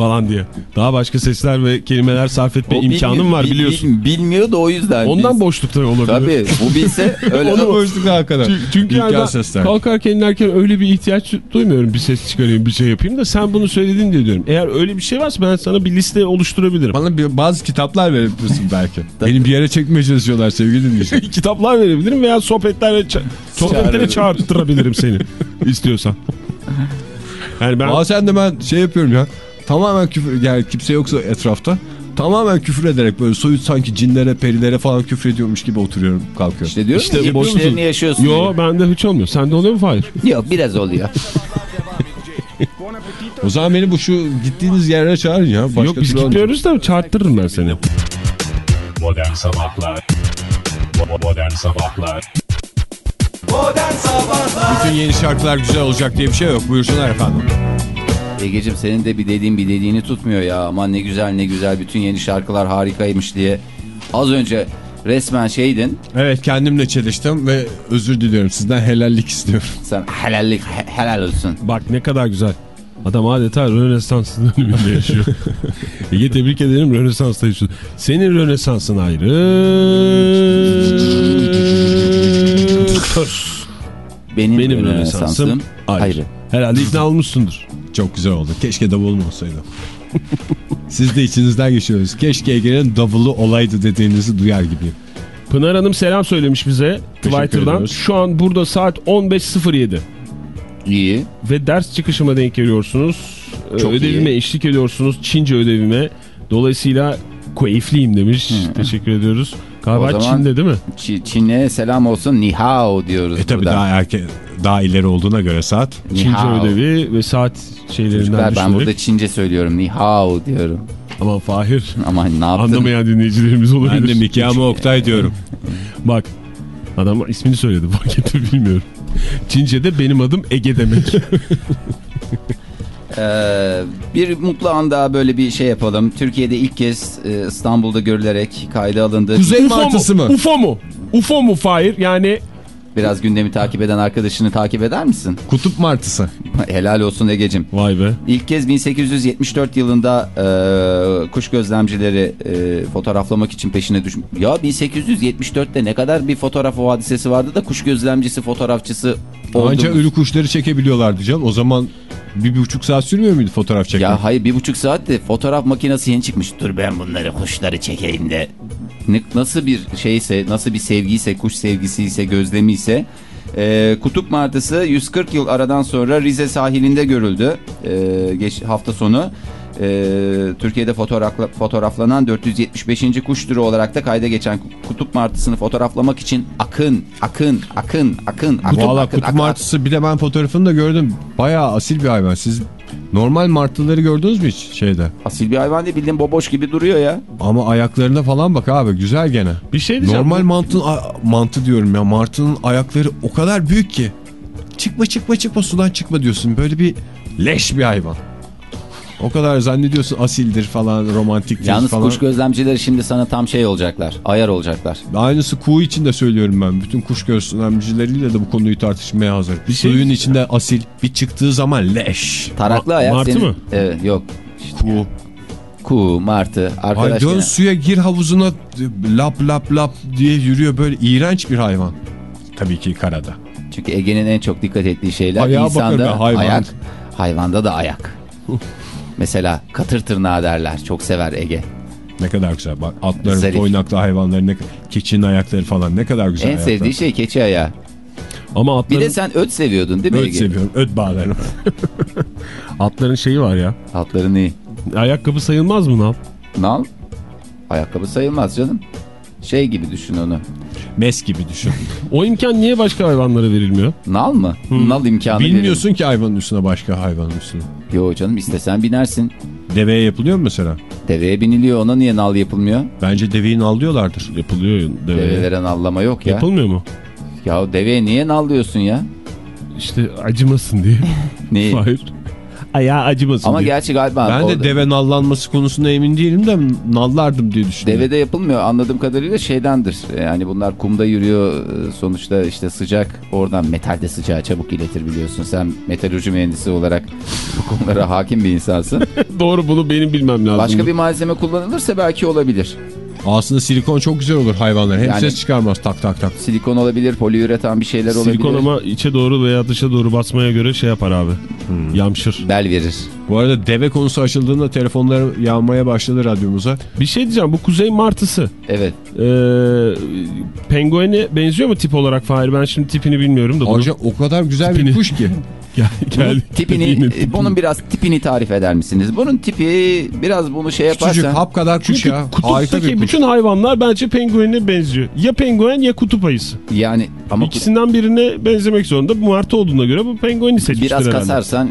Falan diye. Daha başka sesler ve kelimeler sarf etme O imkanım bilmiyor- var bil- biliyorsun. bil- bilmiyor da o yüzden. Ondan biz- boşlukta olabilir. Tabii bu bilse öyle. Onu boşlukta hakikaten. Çünkü, çünkü yani sesler. kalkarken inerken öyle bir ihtiyaç duymuyorum bir ses çıkarayım bir şey yapayım da sen bunu söyledin diye diyorum. Eğer öyle bir şey varsa ben sana bir liste oluşturabilirim. Bana bir, bazı kitaplar verebilirsin belki. Beni bir yere çekmeye çalışıyorlar sevgili dinleyiciler. Kitaplar verebilirim veya sohbetlere, ça sohbetlere çağırttırabilirim seni istiyorsan. Yani ben Bazen de ben şey yapıyorum ya. Tamamen küfür yani kimse yoksa etrafta. Tamamen küfür ederek böyle soyut sanki cinlere, perilere falan küfür ediyormuş gibi oturuyorum, kalkıyorum. İşte diyorum İşte işte boş boşlarını musun? yaşıyorsun. Yo bende hiç olmuyor. Sende oluyor mu Fahir? Yok biraz oluyor. O zaman beni bu şu gittiğiniz yerlere çağırın ya. Başka Yok biz gitmiyoruz da çağırttırırım ben seni. Modern Sabahlar Bo- Modern Sabahlar Bütün yeni şarkılar güzel olacak diye bir şey yok. Buyursunlar efendim. Egeciğim senin de bir dediğin bir dediğini tutmuyor ya. Aman ne güzel ne güzel bütün yeni şarkılar harikaymış diye. Az önce resmen şeydin. Evet kendimle çeliştim ve özür diliyorum. Sizden helallik istiyorum. Sen helallik he- helal olsun. Bak ne kadar güzel. Adam adeta Rönesans döneminde yaşıyor. Ege tebrik ederim Rönesans'ta yaşıyor. Senin Rönesans'ın ayrı. Benim, Benim Rönesans'ım Rönesans'ım ayrı. Herhalde ikna olmuşsundur. Çok güzel oldu. Keşke davul olsaydı. Siz de içinizden geçiyorsunuz. Keşke Ege'nin davulu olaydı dediğinizi duyar gibiyim. Pınar Hanım selam söylemiş bize Twitter'dan. ediyoruz. Şu an burada saat 15.07 İyi. ve ders çıkışıma denk geliyorsunuz. Ee, Çok ödevime iyi. eşlik ediyorsunuz. Çince ödevime. Dolayısıyla keyifliyim demiş. Teşekkür ediyoruz. Galiba O zaman- Çin'de değil mi? Ç- Çin'e selam olsun. Ni hao diyoruz E tabi daha erken, daha ileri olduğuna göre saat. Ni Çince ödevi ve saat şeylerinden Çocuklar ben düşünerek. burada Çince söylüyorum. Ni hao diyorum. Aman Fahir Ama ne yaptın? anlamayan dinleyicilerimiz olabilir. Ben de Mikami Oktay diyorum. Bak adam ismini söyledi fark etti bilmiyorum. Çince'de benim adım Ege demek. Ee, bir mutlu an daha böyle bir şey yapalım. Türkiye'de ilk kez e, İstanbul'da görülerek kayda alındı. Kuzey UFO martısı mu? mı? UFO mu? UFO mu Fahir? Yani Biraz gündemi takip eden arkadaşını takip eder misin? Kutup martısı. Helal olsun Ege'cim. vay be. İlk kez 1874 yılında e, kuş gözlemcileri e, fotoğraflamak için peşine düşmüş. Ya 1874'te ne kadar bir fotoğraf o hadisesi vardı da kuş gözlemcisi fotoğrafçısı oldu. Anca ölü kuşları çekebiliyorlardı canım. O zaman bir, buçuk saat sürmüyor muydu fotoğraf çekmek? Ya hayır bir buçuk saatte fotoğraf makinesi yeni çıkmış. Dur ben bunları kuşları çekeyim de. Nasıl bir şeyse, nasıl bir sevgiyse, kuş sevgisiyse, gözlemiyse. E, kutup martısı 140 yıl aradan sonra Rize sahilinde görüldü. E, geç hafta sonu. E, Türkiye'de fotoğrafla, fotoğraflanan 475. kuş türü olarak da kayda geçen kutup martısını fotoğraflamak için akın, akın, akın, akın, akın, Valla akın, kutup akın. martısı bir de ben fotoğrafını da gördüm. Bayağı asil bir hayvan. Siz normal martıları gördünüz mü hiç şeyde? Asil bir hayvan değil bildiğin boboş gibi duruyor ya. Ama ayaklarına falan bak abi güzel gene. Bir şey diyeceğim. Normal mantının a- mantı diyorum ya martının ayakları o kadar büyük ki. Çıkma çıkma çıkma sudan çıkma diyorsun. Böyle bir leş bir hayvan. O kadar zannediyorsun asildir falan romantiktir Yalnız falan. kuş gözlemcileri şimdi sana tam şey olacaklar. Ayar olacaklar. Aynısı kuğu için de söylüyorum ben. Bütün kuş gözlemcileriyle de bu konuyu tartışmaya hazır. Bir şey- Suyun içinde asil bir çıktığı zaman leş. Taraklı Ma- ayak martı senin... mı? Evet, yok. Kuğu. Kuğu, martı. Ay Arkadaş dön gene- suya gir havuzuna lap lap lap diye yürüyor böyle iğrenç bir hayvan. Tabii ki karada. Çünkü Ege'nin en çok dikkat ettiği şeyler Ayağa insanda be, hayvan. ayak, hayvanda da ayak. Mesela katır tırnağı derler. Çok sever Ege. Ne kadar güzel. Bak atların, Zarif. toynaklı hayvanların, ne, keçinin ayakları falan ne kadar güzel en ayaklar. sevdiği şey keçi ayağı. Ama Bir atların, de sen öt seviyordun değil mi Öt Ege? seviyorum. Öt bağlarım. atların şeyi var ya. Altları ne? Ayakkabı sayılmaz mı lan? Nal? Ayakkabı sayılmaz canım. Şey gibi düşün onu. Mes gibi düşün. O imkan niye başka hayvanlara verilmiyor? Nal mı? Nal imkanı Bilmiyorsun ki hayvanın üstüne başka hayvanın üstüne. Yo canım istesen binersin. Deveye yapılıyor mu mesela? Deveye biniliyor ona niye nal yapılmıyor? Bence deveyi nallıyorlardır. Yapılıyor. Deveye. Develere nallama yok ya. Yapılmıyor mu? Ya deveye niye nal diyorsun ya? İşte acımasın diye. Neyi? Hayır. Ayağı acımasın Ama diye. gerçi galiba Ben orada- de deve nallanması konusunda emin değilim de nallardım diye düşünüyorum. Devede yapılmıyor anladığım kadarıyla şeydendir. Yani bunlar kumda yürüyor e, sonuçta işte sıcak oradan metalde sıcağı çabuk iletir biliyorsun. Sen metalurji mühendisi olarak bu konulara hakim bir insansın. Doğru bunu benim bilmem lazım. Başka bir malzeme kullanılırsa belki olabilir. Aslında silikon çok güzel olur hayvanlar. Hem Yani- ses çıkarmaz tak tak tak. Silikon olabilir, poliüretan bir şeyler olabilir. Silikon ama içe doğru veya dışa doğru basmaya göre şey yapar abi. Hmm. Yamşır. Bel verir. Bu arada deve konusu açıldığında telefonlar yağmaya başladı radyomuza. Bir şey diyeceğim bu kuzey martısı. Evet. Ee, penguene benziyor mu tip olarak Fahir? Ben şimdi tipini bilmiyorum da. Ayrıca o kadar güzel Tipini- bir kuş ki. Gel. Tipini, Yine e, tipini. bunun biraz tipini tarif eder misiniz? Bunun tipi biraz bunu şey Küçücük yaparsan. hap kadar kuş Çünkü ya. Kutuptaki bütün hayvanlar bence penguene benziyor. Ya penguen ya kutup ayısı. Yani ama İkisinden birine benzemek zorunda. Bu martı olduğuna göre bu pengueni seçmiştir biraz herhalde. kasarsan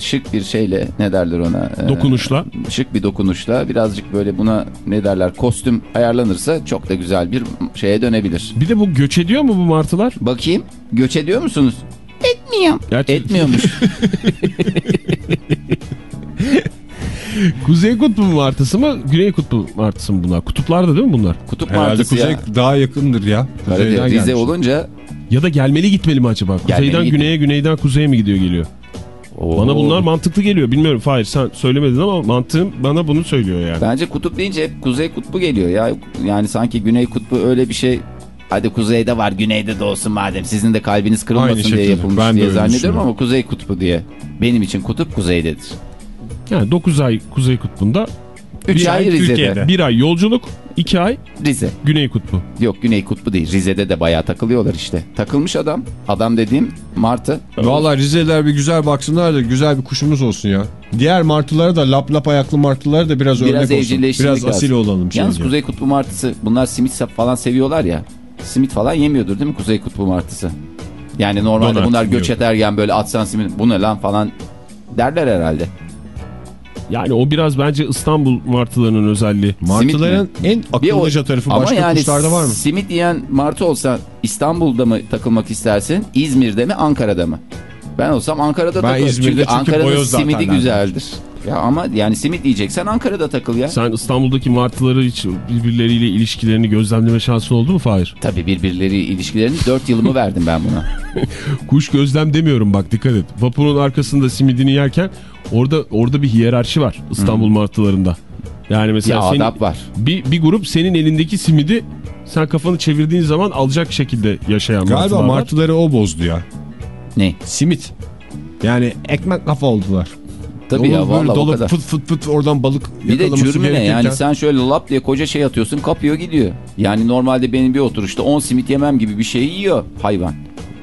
şık bir şeyle ne derler ona? Ee, Dokunuşla. Şık bir dokunuşla birazcık böyle buna ne derler kostüm ayarlanırsa çok da güzel bir şeye dönebilir. Bir de bu göç ediyor mu bu martılar? Bakayım göç ediyor musunuz? Etmiyorum. Gerçi- Etmiyormuş. Kuzey kutbu martısı mı? Güney kutbu martısı mı bunlar? Kutuplarda değil mi bunlar? Kutup Herhalde martısı kuzey ya. daha yakındır ya. Kuzeyden Rize gelmiş. olunca Ya da gelmeli gitmeli mi acaba? Kuzeyden gitmeli. güneye, güneyden kuzeye mi gidiyor geliyor? Bana bunlar mantıklı geliyor. Bilmiyorum Fahir sen söylemedin ama mantığım bana bunu söylüyor yani. Bence kutup deyince hep kuzey kutbu geliyor ya. Yani sanki güney kutbu öyle bir şey. Hadi kuzeyde var güneyde de olsun madem sizin de kalbiniz Aynı kırılmasın diye şekilde. yapılmış Ben diye zannediyorum ama kuzey kutbu diye. Benim için kutup kuzeydedir. Yani 9 ay kuzey kutbunda, 3 Bir ay ay Rize'de. Türkiye'de. 1 ay yolculuk, 2 ay Rize. güney kutbu. Yok güney kutbu değil. Rize'de de bayağı takılıyorlar işte. Takılmış adam. Adam dediğim Martı. Valla Rizeliler bir güzel baksınlar da güzel bir kuşumuz olsun ya. Diğer martılara da lap lap ayaklı martılara da biraz, Biraz örnek olsun. Biraz asil lazım. olalım. Yalnız şimdi. kuzey kutbu martısı bunlar simit sap falan seviyorlar ya. Simit falan yemiyordur değil mi kuzey kutbu martısı? Yani normalde Donat bunlar göç ederken böyle atsan simit bu ne lan falan derler herhalde. Yani o biraz bence İstanbul martılarının özelliği. Martıların en akıllıca tarafı Ama başka yani kuşlarda var mı? simit yiyen martı olsa İstanbul'da mı takılmak istersin? İzmir'de mi Ankara'da mı? Ben olsam Ankara'da Ben takılırım. İzmir'de Çünkü çünkü Ankara'nın simidi güzeldir. Ya ama yani simit yiyeceksen Ankara'da takıl ya. Sen İstanbul'daki martıları hiç birbirleriyle ilişkilerini gözlemleme şansın oldu mu Fahir? Tabii birbirleri ilişkilerinin 4 yılımı verdim ben buna. Kuş gözlem demiyorum bak dikkat et. Vapurun arkasında simidini yerken orada orada bir hiyerarşi var İstanbul martılarında. Yani mesela Ya senin- adap var. bir, bir grup senin elindeki simidi sen kafanı çevirdiğin zaman alacak şekilde yaşayan Galiba martılar var. martıları o bozdu ya. Ne? Simit. Yani ekmek kafa oldular. Tabii ya böyle vallahi o dalıp kadar. fıt fıt fıt oradan balık Bir de yakalaması cürmü ne gerekirken- yani sen şöyle lap diye koca şey atıyorsun kapıyor gidiyor. Yani normalde benim bir oturuşta 10 simit yemem gibi bir şey yiyor hayvan.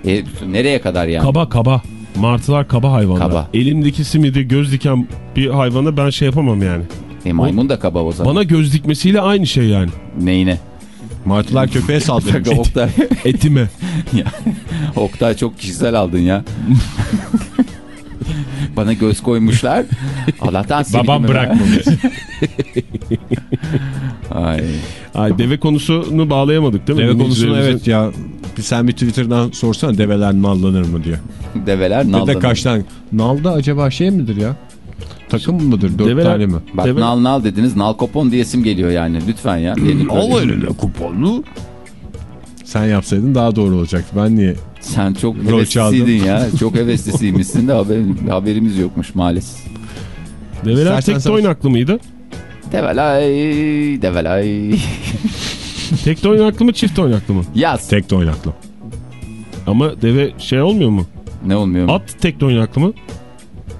E, nereye kadar yani? Kaba kaba. Martılar kaba hayvanlar. Kaba. Elimdeki simidi göz diken bir hayvana ben şey yapamam yani. E, maymun da kaba o zaman. Bana göz dikmesiyle aynı şey yani. Neyine? Martılar köpeğe saldırmış. Oktay, Etime. Oktay çok kişisel aldın ya. Bana göz koymuşlar. Allah'tan Babam bırakmamış. Ay. Ay, deve konusunu bağlayamadık değil mi? Deve konusunu evet ya. Bir Sen bir Twitter'dan sorsana develer nallanır mı diye. Develer Ne nal. de kaç tane. Nalda acaba şey midir ya? Takım mıdır? Dört Develer- tane mi? Bak Deve- nal nal dediniz. Nal kopon diyesim geliyor yani. Lütfen ya. Al eline kuponlu. Sen yapsaydın daha doğru olacaktı. Ben niye? Sen çok heveslisiydin ya. Çok heveslisiymişsin de haber, haberimiz yokmuş maalesef. Develer İstersen tek sen- oynaklı mıydı? Develay, develay. Tek oynaklı mı çift oynaklı mı? Yaz. Tek de oynaklı. Ama deve şey olmuyor mu? Ne olmuyor mu? At tek oynaklı mı?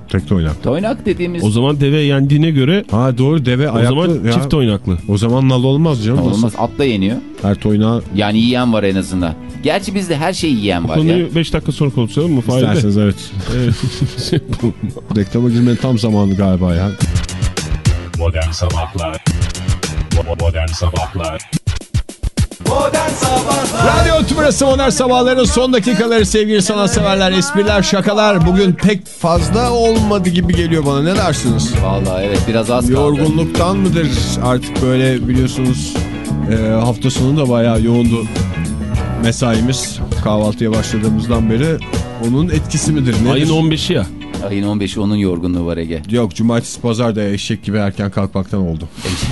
Tek de oynaklı. Toynak dediğimiz O zaman deve yendiğine göre Ha doğru deve o ayaklı. zaman ya. çift oynaklı. O zaman nal olmaz canım. olmaz. Nasıl? At da yeniyor. Her toynağı Yani yiyen var en azından. Gerçi bizde her şeyi yiyen var ya. Konuyu 5 dakika sonra konuşalım mı? Fahri de? isterseniz evet. Evet. Reklama girmenin tam zamanı galiba ya. Modern Sabahlar Modern Sabahlar Radyo Tümrüt'ü Modern Sabahların son dakikaları sevgili sanatseverler, espriler, şakalar bugün pek fazla olmadı gibi geliyor bana. Ne dersiniz? Vallahi evet biraz az kaldı. Yorgunluktan mıdır artık böyle biliyorsunuz e, hafta sonu da bayağı yoğundu mesaimiz kahvaltıya başladığımızdan beri onun etkisi midir? Nedir? Ayın 15'i ya. Ayın 15'i onun yorgunluğu var Ege. Yok cumartesi pazar da eşek gibi erken kalkmaktan oldu.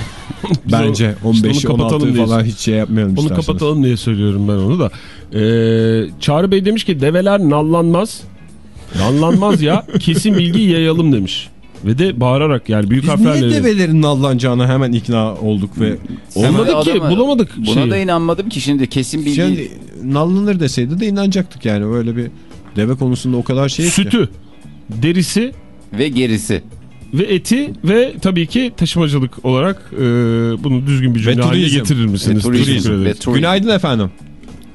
Bence onu- işte 15 onu kapatalım 16 diye- falan hiç şey yapmayalım Onu isterseniz. kapatalım diye söylüyorum ben onu da. Ee, Çağrı Bey demiş ki develer nallanmaz. Nallanmaz ya kesin bilgi yayalım demiş. Ve de bağırarak yani büyük Biz harflerle. niye develerin nallanacağına hemen ikna olduk ve Olmadı ki, adamı- bulamadık Buna şeyi. da inanmadım ki şimdi kesin bilgi. Şimdi nallanır deseydi de inanacaktık yani böyle bir deve konusunda o kadar şey ki. Sütü, derisi Ve gerisi. ve eti ve tabii ki taşımacılık olarak e, bunu düzgün bir cümle haline getirir misiniz? Ve turizm. Ve turizm. Günaydın efendim.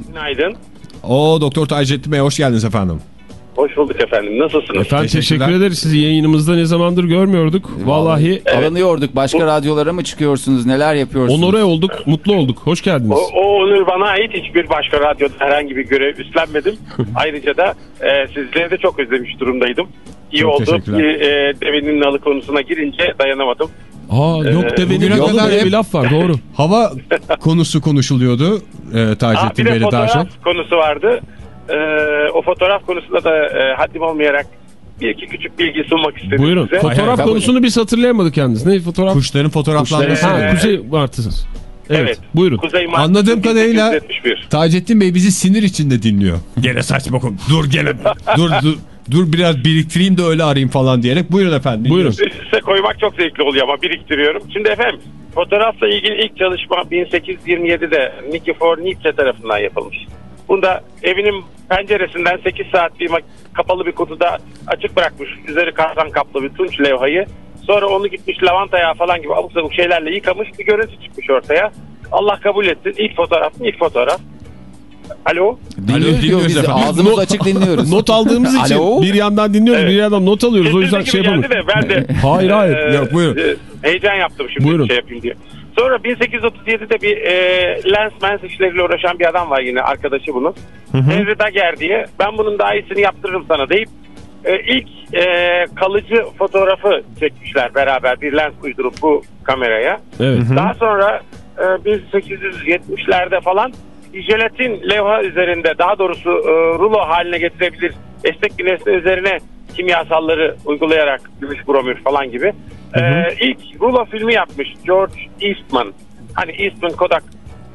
Günaydın. O Doktor Taceddin Bey hoş geldiniz efendim. Hoş bulduk efendim. Nasılsınız? Efendim teşekkür ederiz. Sizi yayınımızda ne zamandır görmüyorduk. Vallahi Aranıyorduk. Başka radyolara mı çıkıyorsunuz? Neler yapıyorsunuz? onore olduk, mutlu olduk. Hoş geldiniz. O, o onur bana ait hiçbir başka radyoda herhangi bir görev üstlenmedim. Ayrıca da e, sizleri de çok özlemiş durumdaydım. İyi Çok oldu. e, devenin nalı konusuna girince dayanamadım. Aa yok devenin bugüne yalı kadar diye bir laf var doğru. Hava konusu konuşuluyordu e, Taceddin Bey'le daha çok. fotoğraf konusu vardı. E, o fotoğraf konusunda da e, haddim olmayarak bir iki küçük bilgi sunmak istedim Buyurun. size. Fotoğraf Hayır, konusunu biz hatırlayamadık yalnız. Ne fotoğraf? Kuşların fotoğraflanması. Ha, Ee, Kuzey Martı'sınız. Evet, Evet. buyurun. Kuzey Martı Anladığım kadarıyla 1871. Taceddin Bey bizi sinir içinde dinliyor. Gene saçma konu. Dur gene. dur dur. Dur biraz biriktireyim de öyle arayayım falan diyerek. Buyurun efendim. Buyurun. üste koymak çok zevkli oluyor ama biriktiriyorum. Şimdi efendim fotoğrafla ilgili ilk çalışma 1827'de Nikifor Nietzsche tarafından yapılmış. Bunda evinin penceresinden 8 saat bir kapalı bir kutuda açık bırakmış. Üzeri kardan kaplı bir tunç levhayı. Sonra onu gitmiş lavanta yağı falan gibi abuk sabuk şeylerle yıkamış. Bir görüntü çıkmış ortaya. Allah kabul etsin. İlk fotoğraf ilk fotoğraf. Alo? Dinliyoruz Alo, dinliyoruz bizi. efendim. Ağzımız açık dinliyoruz. Not aldığımız için Alo? bir yandan dinliyoruz Evet. bir yandan not alıyoruz. O yüzden Sesiniz şey de ben de Hayır hayır. e, Yok, buyurun. e, heyecan yaptım şimdi Buyurun. bir şey yapayım diye. Sonra 1837'de bir e, lens mens işleriyle uğraşan bir adam var yine arkadaşı bunun. Henry Daguerre diye ben bunun daha iyisini yaptırırım sana deyip e, ilk e, kalıcı fotoğrafı çekmişler beraber bir lens uydurup bu kameraya. Evet. Daha sonra e, 1870'lerde falan jelatin levha üzerinde daha doğrusu e, rulo haline getirebilir esnek bir nesne üzerine kimyasalları uygulayarak gümüş bromür falan gibi. E, ilk rulo filmi yapmış George Eastman. Hani Eastman Kodak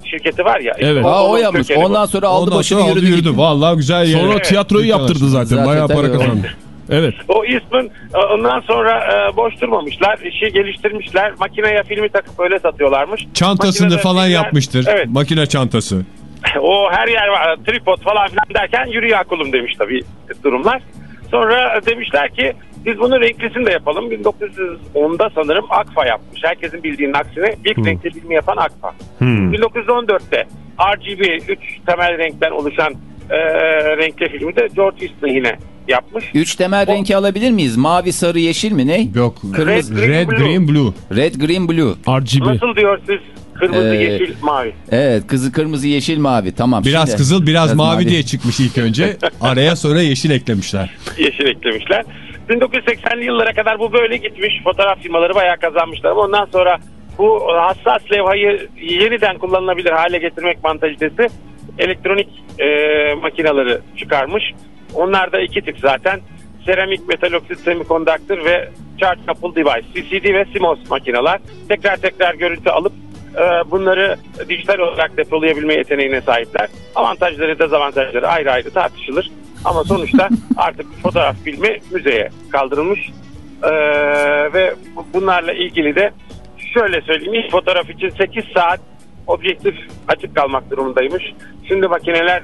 şirketi var ya. Evet. Aa, o yapmış. Ondan sonra aldı Ondan başını sonra yürüdü. aldı yürüdü. Vallahi güzel yani. Sonra Evet. tiyatroyu yaptırdı zaten. Zaten Bayağı para kazandı. Evet. O Eastman e, ondan sonra e, boş durmamışlar. işi geliştirmişler. Makineye filmi takıp öyle satıyorlarmış. Çantasını Makinede falan filmler- yapmıştır. Evet. Makine çantası. o her yer var tripod falan filan derken yürü ya kulum demiş tabii durumlar. Sonra demişler ki biz bunu renklisini de yapalım. 1910'da sanırım Akfa yapmış. Herkesin bildiğinin aksine ilk renkli filmi yapan Akfa. 1914'te RGB 3 temel renkten oluşan e, renkli filmi de George Eastman yine yapmış. Üç temel renki alabilir miyiz? Mavi, sarı, yeşil mi ne? Yok. Kırmızı. Red, Red, green, green, blue. Red, green, blue. RGB. Nasıl diyor siz? Kırmızı, Ee, yeşil, mavi. Evet kızı kırmızı, yeşil, mavi. Tamam. Biraz şimdi- kızıl biraz, Biraz mavi, mavi. diye çıkmış ilk önce. Araya sonra yeşil eklemişler. yeşil eklemişler. 1980'li yıllara kadar bu böyle gitmiş. Fotoğraf firmaları bayağı kazanmışlar. Ama ondan sonra bu hassas levhayı yeniden kullanılabilir hale getirmek mantalitesi elektronik e, makinaları çıkarmış. Onlar da iki tip zaten. Seramik metal oksit semikondaktör ve charge coupled device. CCD ve CMOS makineler. Tekrar tekrar görüntü alıp bunları dijital olarak depolayabilme yeteneğine sahipler. Avantajları dezavantajları ayrı ayrı tartışılır. Ama sonuçta artık fotoğraf filmi müzeye kaldırılmış. E, ve bu- bunlarla ilgili de şöyle söyleyeyim. ilk fotoğraf için 8 saat objektif açık kalmak durumundaymış. Şimdi makineler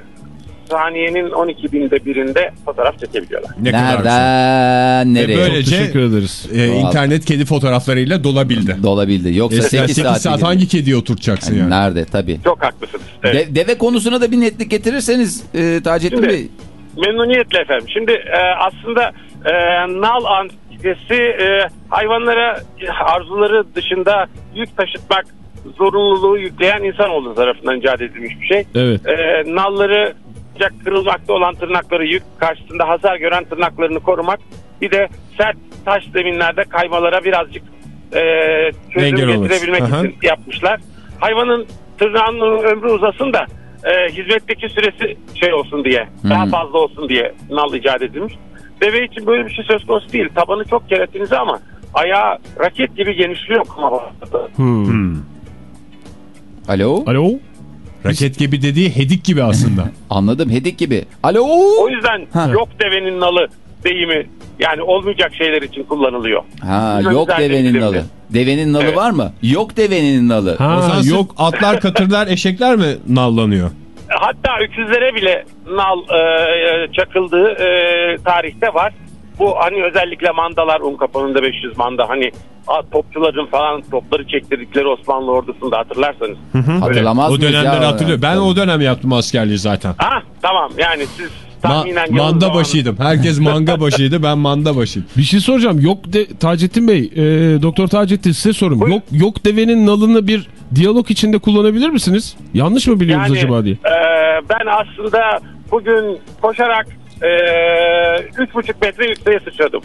saniyenin 12 binde birinde fotoğraf çekebiliyorlar. Ne. Nereden nereye? Ve böylece- Teşekkür ederiz. Ee, internet kedi fotoğraflarıyla dolabildi. Dolabildi. Yoksa Eskiden 8, 8 saat, saat hangi kediyi oturtacaksın yani? Nerede tabii. Çok haklısınız. Evet. De- deve konusuna da bir netlik getirirseniz e, Taceddin Şimdi- Bey. Memnuniyetle efendim. Şimdi e, aslında e, nal antitesi e, hayvanlara e, arzuları dışında yük taşıtmak zorunluluğu yükleyen insanoğlu tarafından icat edilmiş bir şey. Evet. E, nalları ancak kırılmakta olan tırnakları yük karşısında hasar gören tırnaklarını korumak. Bir de sert taş zeminlerde kaymalara birazcık e, çözüm Engel olur. getirebilmek Aha. için yapmışlar. Hayvanın tırnağının ömrü uzasın da e, hizmetteki süresi şey olsun diye daha Hmm. fazla olsun diye nal icat edilmiş. Deve için böyle bir şey söz konusu değil. Tabanı çok keratinli ama ayağı raket gibi genişliyor kuma Alo? Alo? Raket gibi dediği hedik gibi aslında. Anladım hedik gibi. Alo? O yüzden Ha. yok devenin nalı deyimi yani olmayacak şeyler için kullanılıyor. Ha yok devenin nalı. Devenin nalı Evet. var mı? Yok devenin nalı. o zaman Ha yok. yok. atlar, katırlar, eşekler mi nallanıyor? Hatta öküzlere bile nal e, çakıldığı e, tarihte var. Bu hani özellikle mandalar Unkapanı'nda 500 manda hani topçuların falan topları çektirdikleri Osmanlı ordusunda hatırlarsanız. Hatırlamaz o dönemleri ya? hatırlıyor. Ben o dönem yaptım askerliği zaten. Ha tamam yani siz Ma- manda başıydım. Herkes manga başıydı. Ben manda başıydım. Bir şey soracağım. Yok de Taceddin Bey, e, Doktor Taceddin size sorum. Buyurun. Yok yok devenin nalını bir diyalog içinde kullanabilir misiniz? Yanlış mı biliyoruz Yani acaba diye? e, ben aslında bugün koşarak e, 3,5 metre yükseğe sıçradım.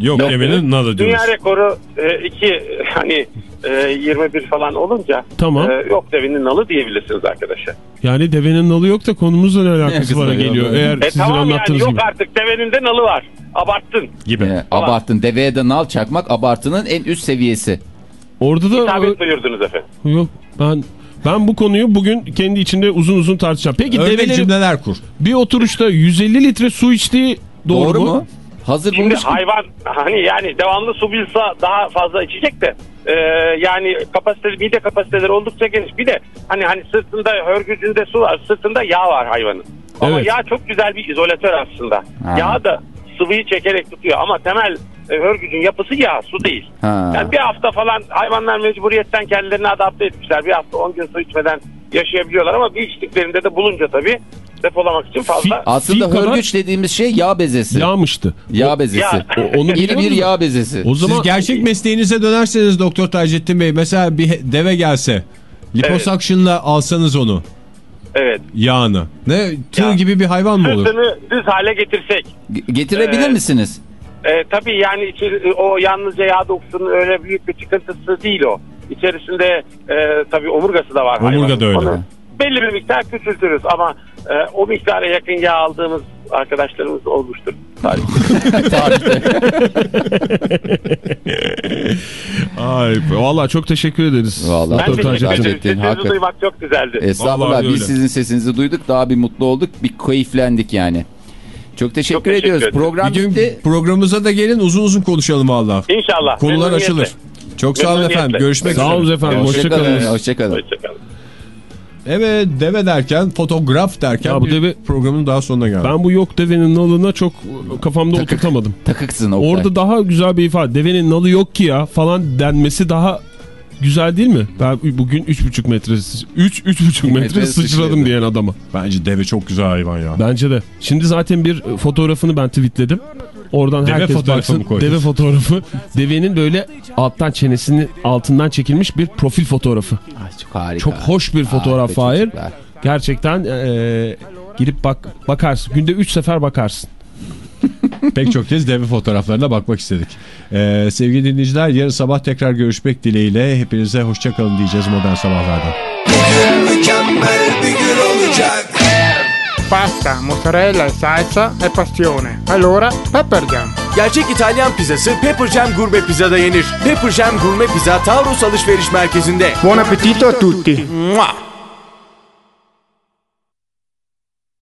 Yok, Yok, devenin nalı diyoruz. Dünya rekoru 2 hani e, 21 falan olunca Tamam. e, yok devenin nalı diyebilirsiniz arkadaşa. Yani devenin nalı yok da konumuzla ne alakası Alakası var var, geliyor. evet. Eğer E sizin tamam yani anlattığınız yok gibi. artık devenin de nalı var. Abarttın. gibi. Ee, abartın. Deveye de nal çakmak abartının en üst seviyesi. Orada da İsabet buyurdunuz efendim. yok ben ben bu konuyu bugün kendi içinde uzun uzun tartışacağım. Peki develerin cümleler kur. bir oturuşta 150 litre su içtiği doğru, Doğru, mu? mu? Hazır Şimdi bulmuş hayvan hani yani devamlı su bilsa daha fazla içecek de e, yani kapasitesi mide kapasiteleri oldukça geniş. Bir de hani hani sırtında hörgücünde su var, sırtında yağ var hayvanın. Ama Evet. yağ çok güzel bir izolatör aslında. Ha. Yağ da sıvıyı çekerek tutuyor ama temel hörgücün yapısı yağ, su değil. Ha. Yani bir hafta falan hayvanlar mecburiyetten kendilerini adapte etmişler. Bir hafta 10 gün su içmeden yaşayabiliyorlar ama bir içtiklerinde de bulunca tabii depolamak için fazla. Fi- Aslında Fil kadar- hörgüç dediğimiz şey yağ bezesi. Yağmıştı. Yağ bezesi. Ya. O- onu İri bir yağ bezesi. O zaman Siz gerçek mesleğinize dönerseniz Doktor Taceddin Bey mesela bir deve gelse liposuction'la alsanız onu Evet. yağını. Ne tığ Ya. gibi bir hayvan mı olur? Sırtını düz hale getirsek. Ge- Getirebilir Ee, misiniz? E, tabii yani içeri, o yalnızca yağ dokusunun öyle büyük bir çıkıntısı değil o. İçerisinde e, tabii omurgası da var. Omurga da öyle. Onu belli bir miktar küçültürüz ama e, o miktara yakın yağ aldığımız arkadaşlarımız olmuştur. Tarihte. Ay vallahi çok teşekkür ederiz. Vallahi. Ben teşekkür ederim. Sesinizi hakikaten. duymak çok güzeldi. Estağfurullah Vallahi biz öyle. sizin sesinizi duyduk daha bir mutlu olduk bir keyiflendik yani. Çok teşekkür Çok teşekkür ediyoruz. ederim. Program Bir gün bitti. programımıza da gelin uzun uzun konuşalım valla. İnşallah. Konular açılır. Çok sağ olun efendim. Görüşmek Sağ üzere. olun efendim. Hoşçakalın. Hoşçakalın. Hoşçakalın. Hoşçakalın. Evet deve derken fotoğraf derken Ya bu bir deve- programın daha sonuna geldik. Ben bu yok devenin nalına çok kafamda oturtamadım. Takıksın Oktay. Orada daha güzel bir ifade. Devenin nalı yok ki ya falan denmesi daha güzel değil mi? Ben bugün 3,5 metre 3 3,5 metre Metre sıçradım sıçradı. diyen adama. Bence deve çok güzel hayvan ya. Bence de. Şimdi zaten bir fotoğrafını ben tweetledim. Oradan Deve herkes fotoğrafı baksın. Deve fotoğrafı. Devenin böyle alttan çenesini altından çekilmiş bir profil fotoğrafı. Ay, çok harika. Çok hoş bir fotoğraf çocuklar. Gerçekten eee girip bak bakarsın. Günde 3 sefer bakarsın. Pek çok kez deve fotoğraflarına bakmak istedik. Ee, sevgili dinleyiciler yarın sabah tekrar görüşmek dileğiyle hepinize hoşçakalın diyeceğiz modern sabahlardan. mükemmel bir gün olacak. Pasta, mozzarella salsa e passione. Allora, Pepper Jam. Gerçek İtalyan pizzası Pepper Jam Gurme Pizza'da yenir. Pepper Jam Gurme Pizza Taurus Alışveriş Merkezi'nde. Buon appetito a tutti. Mua!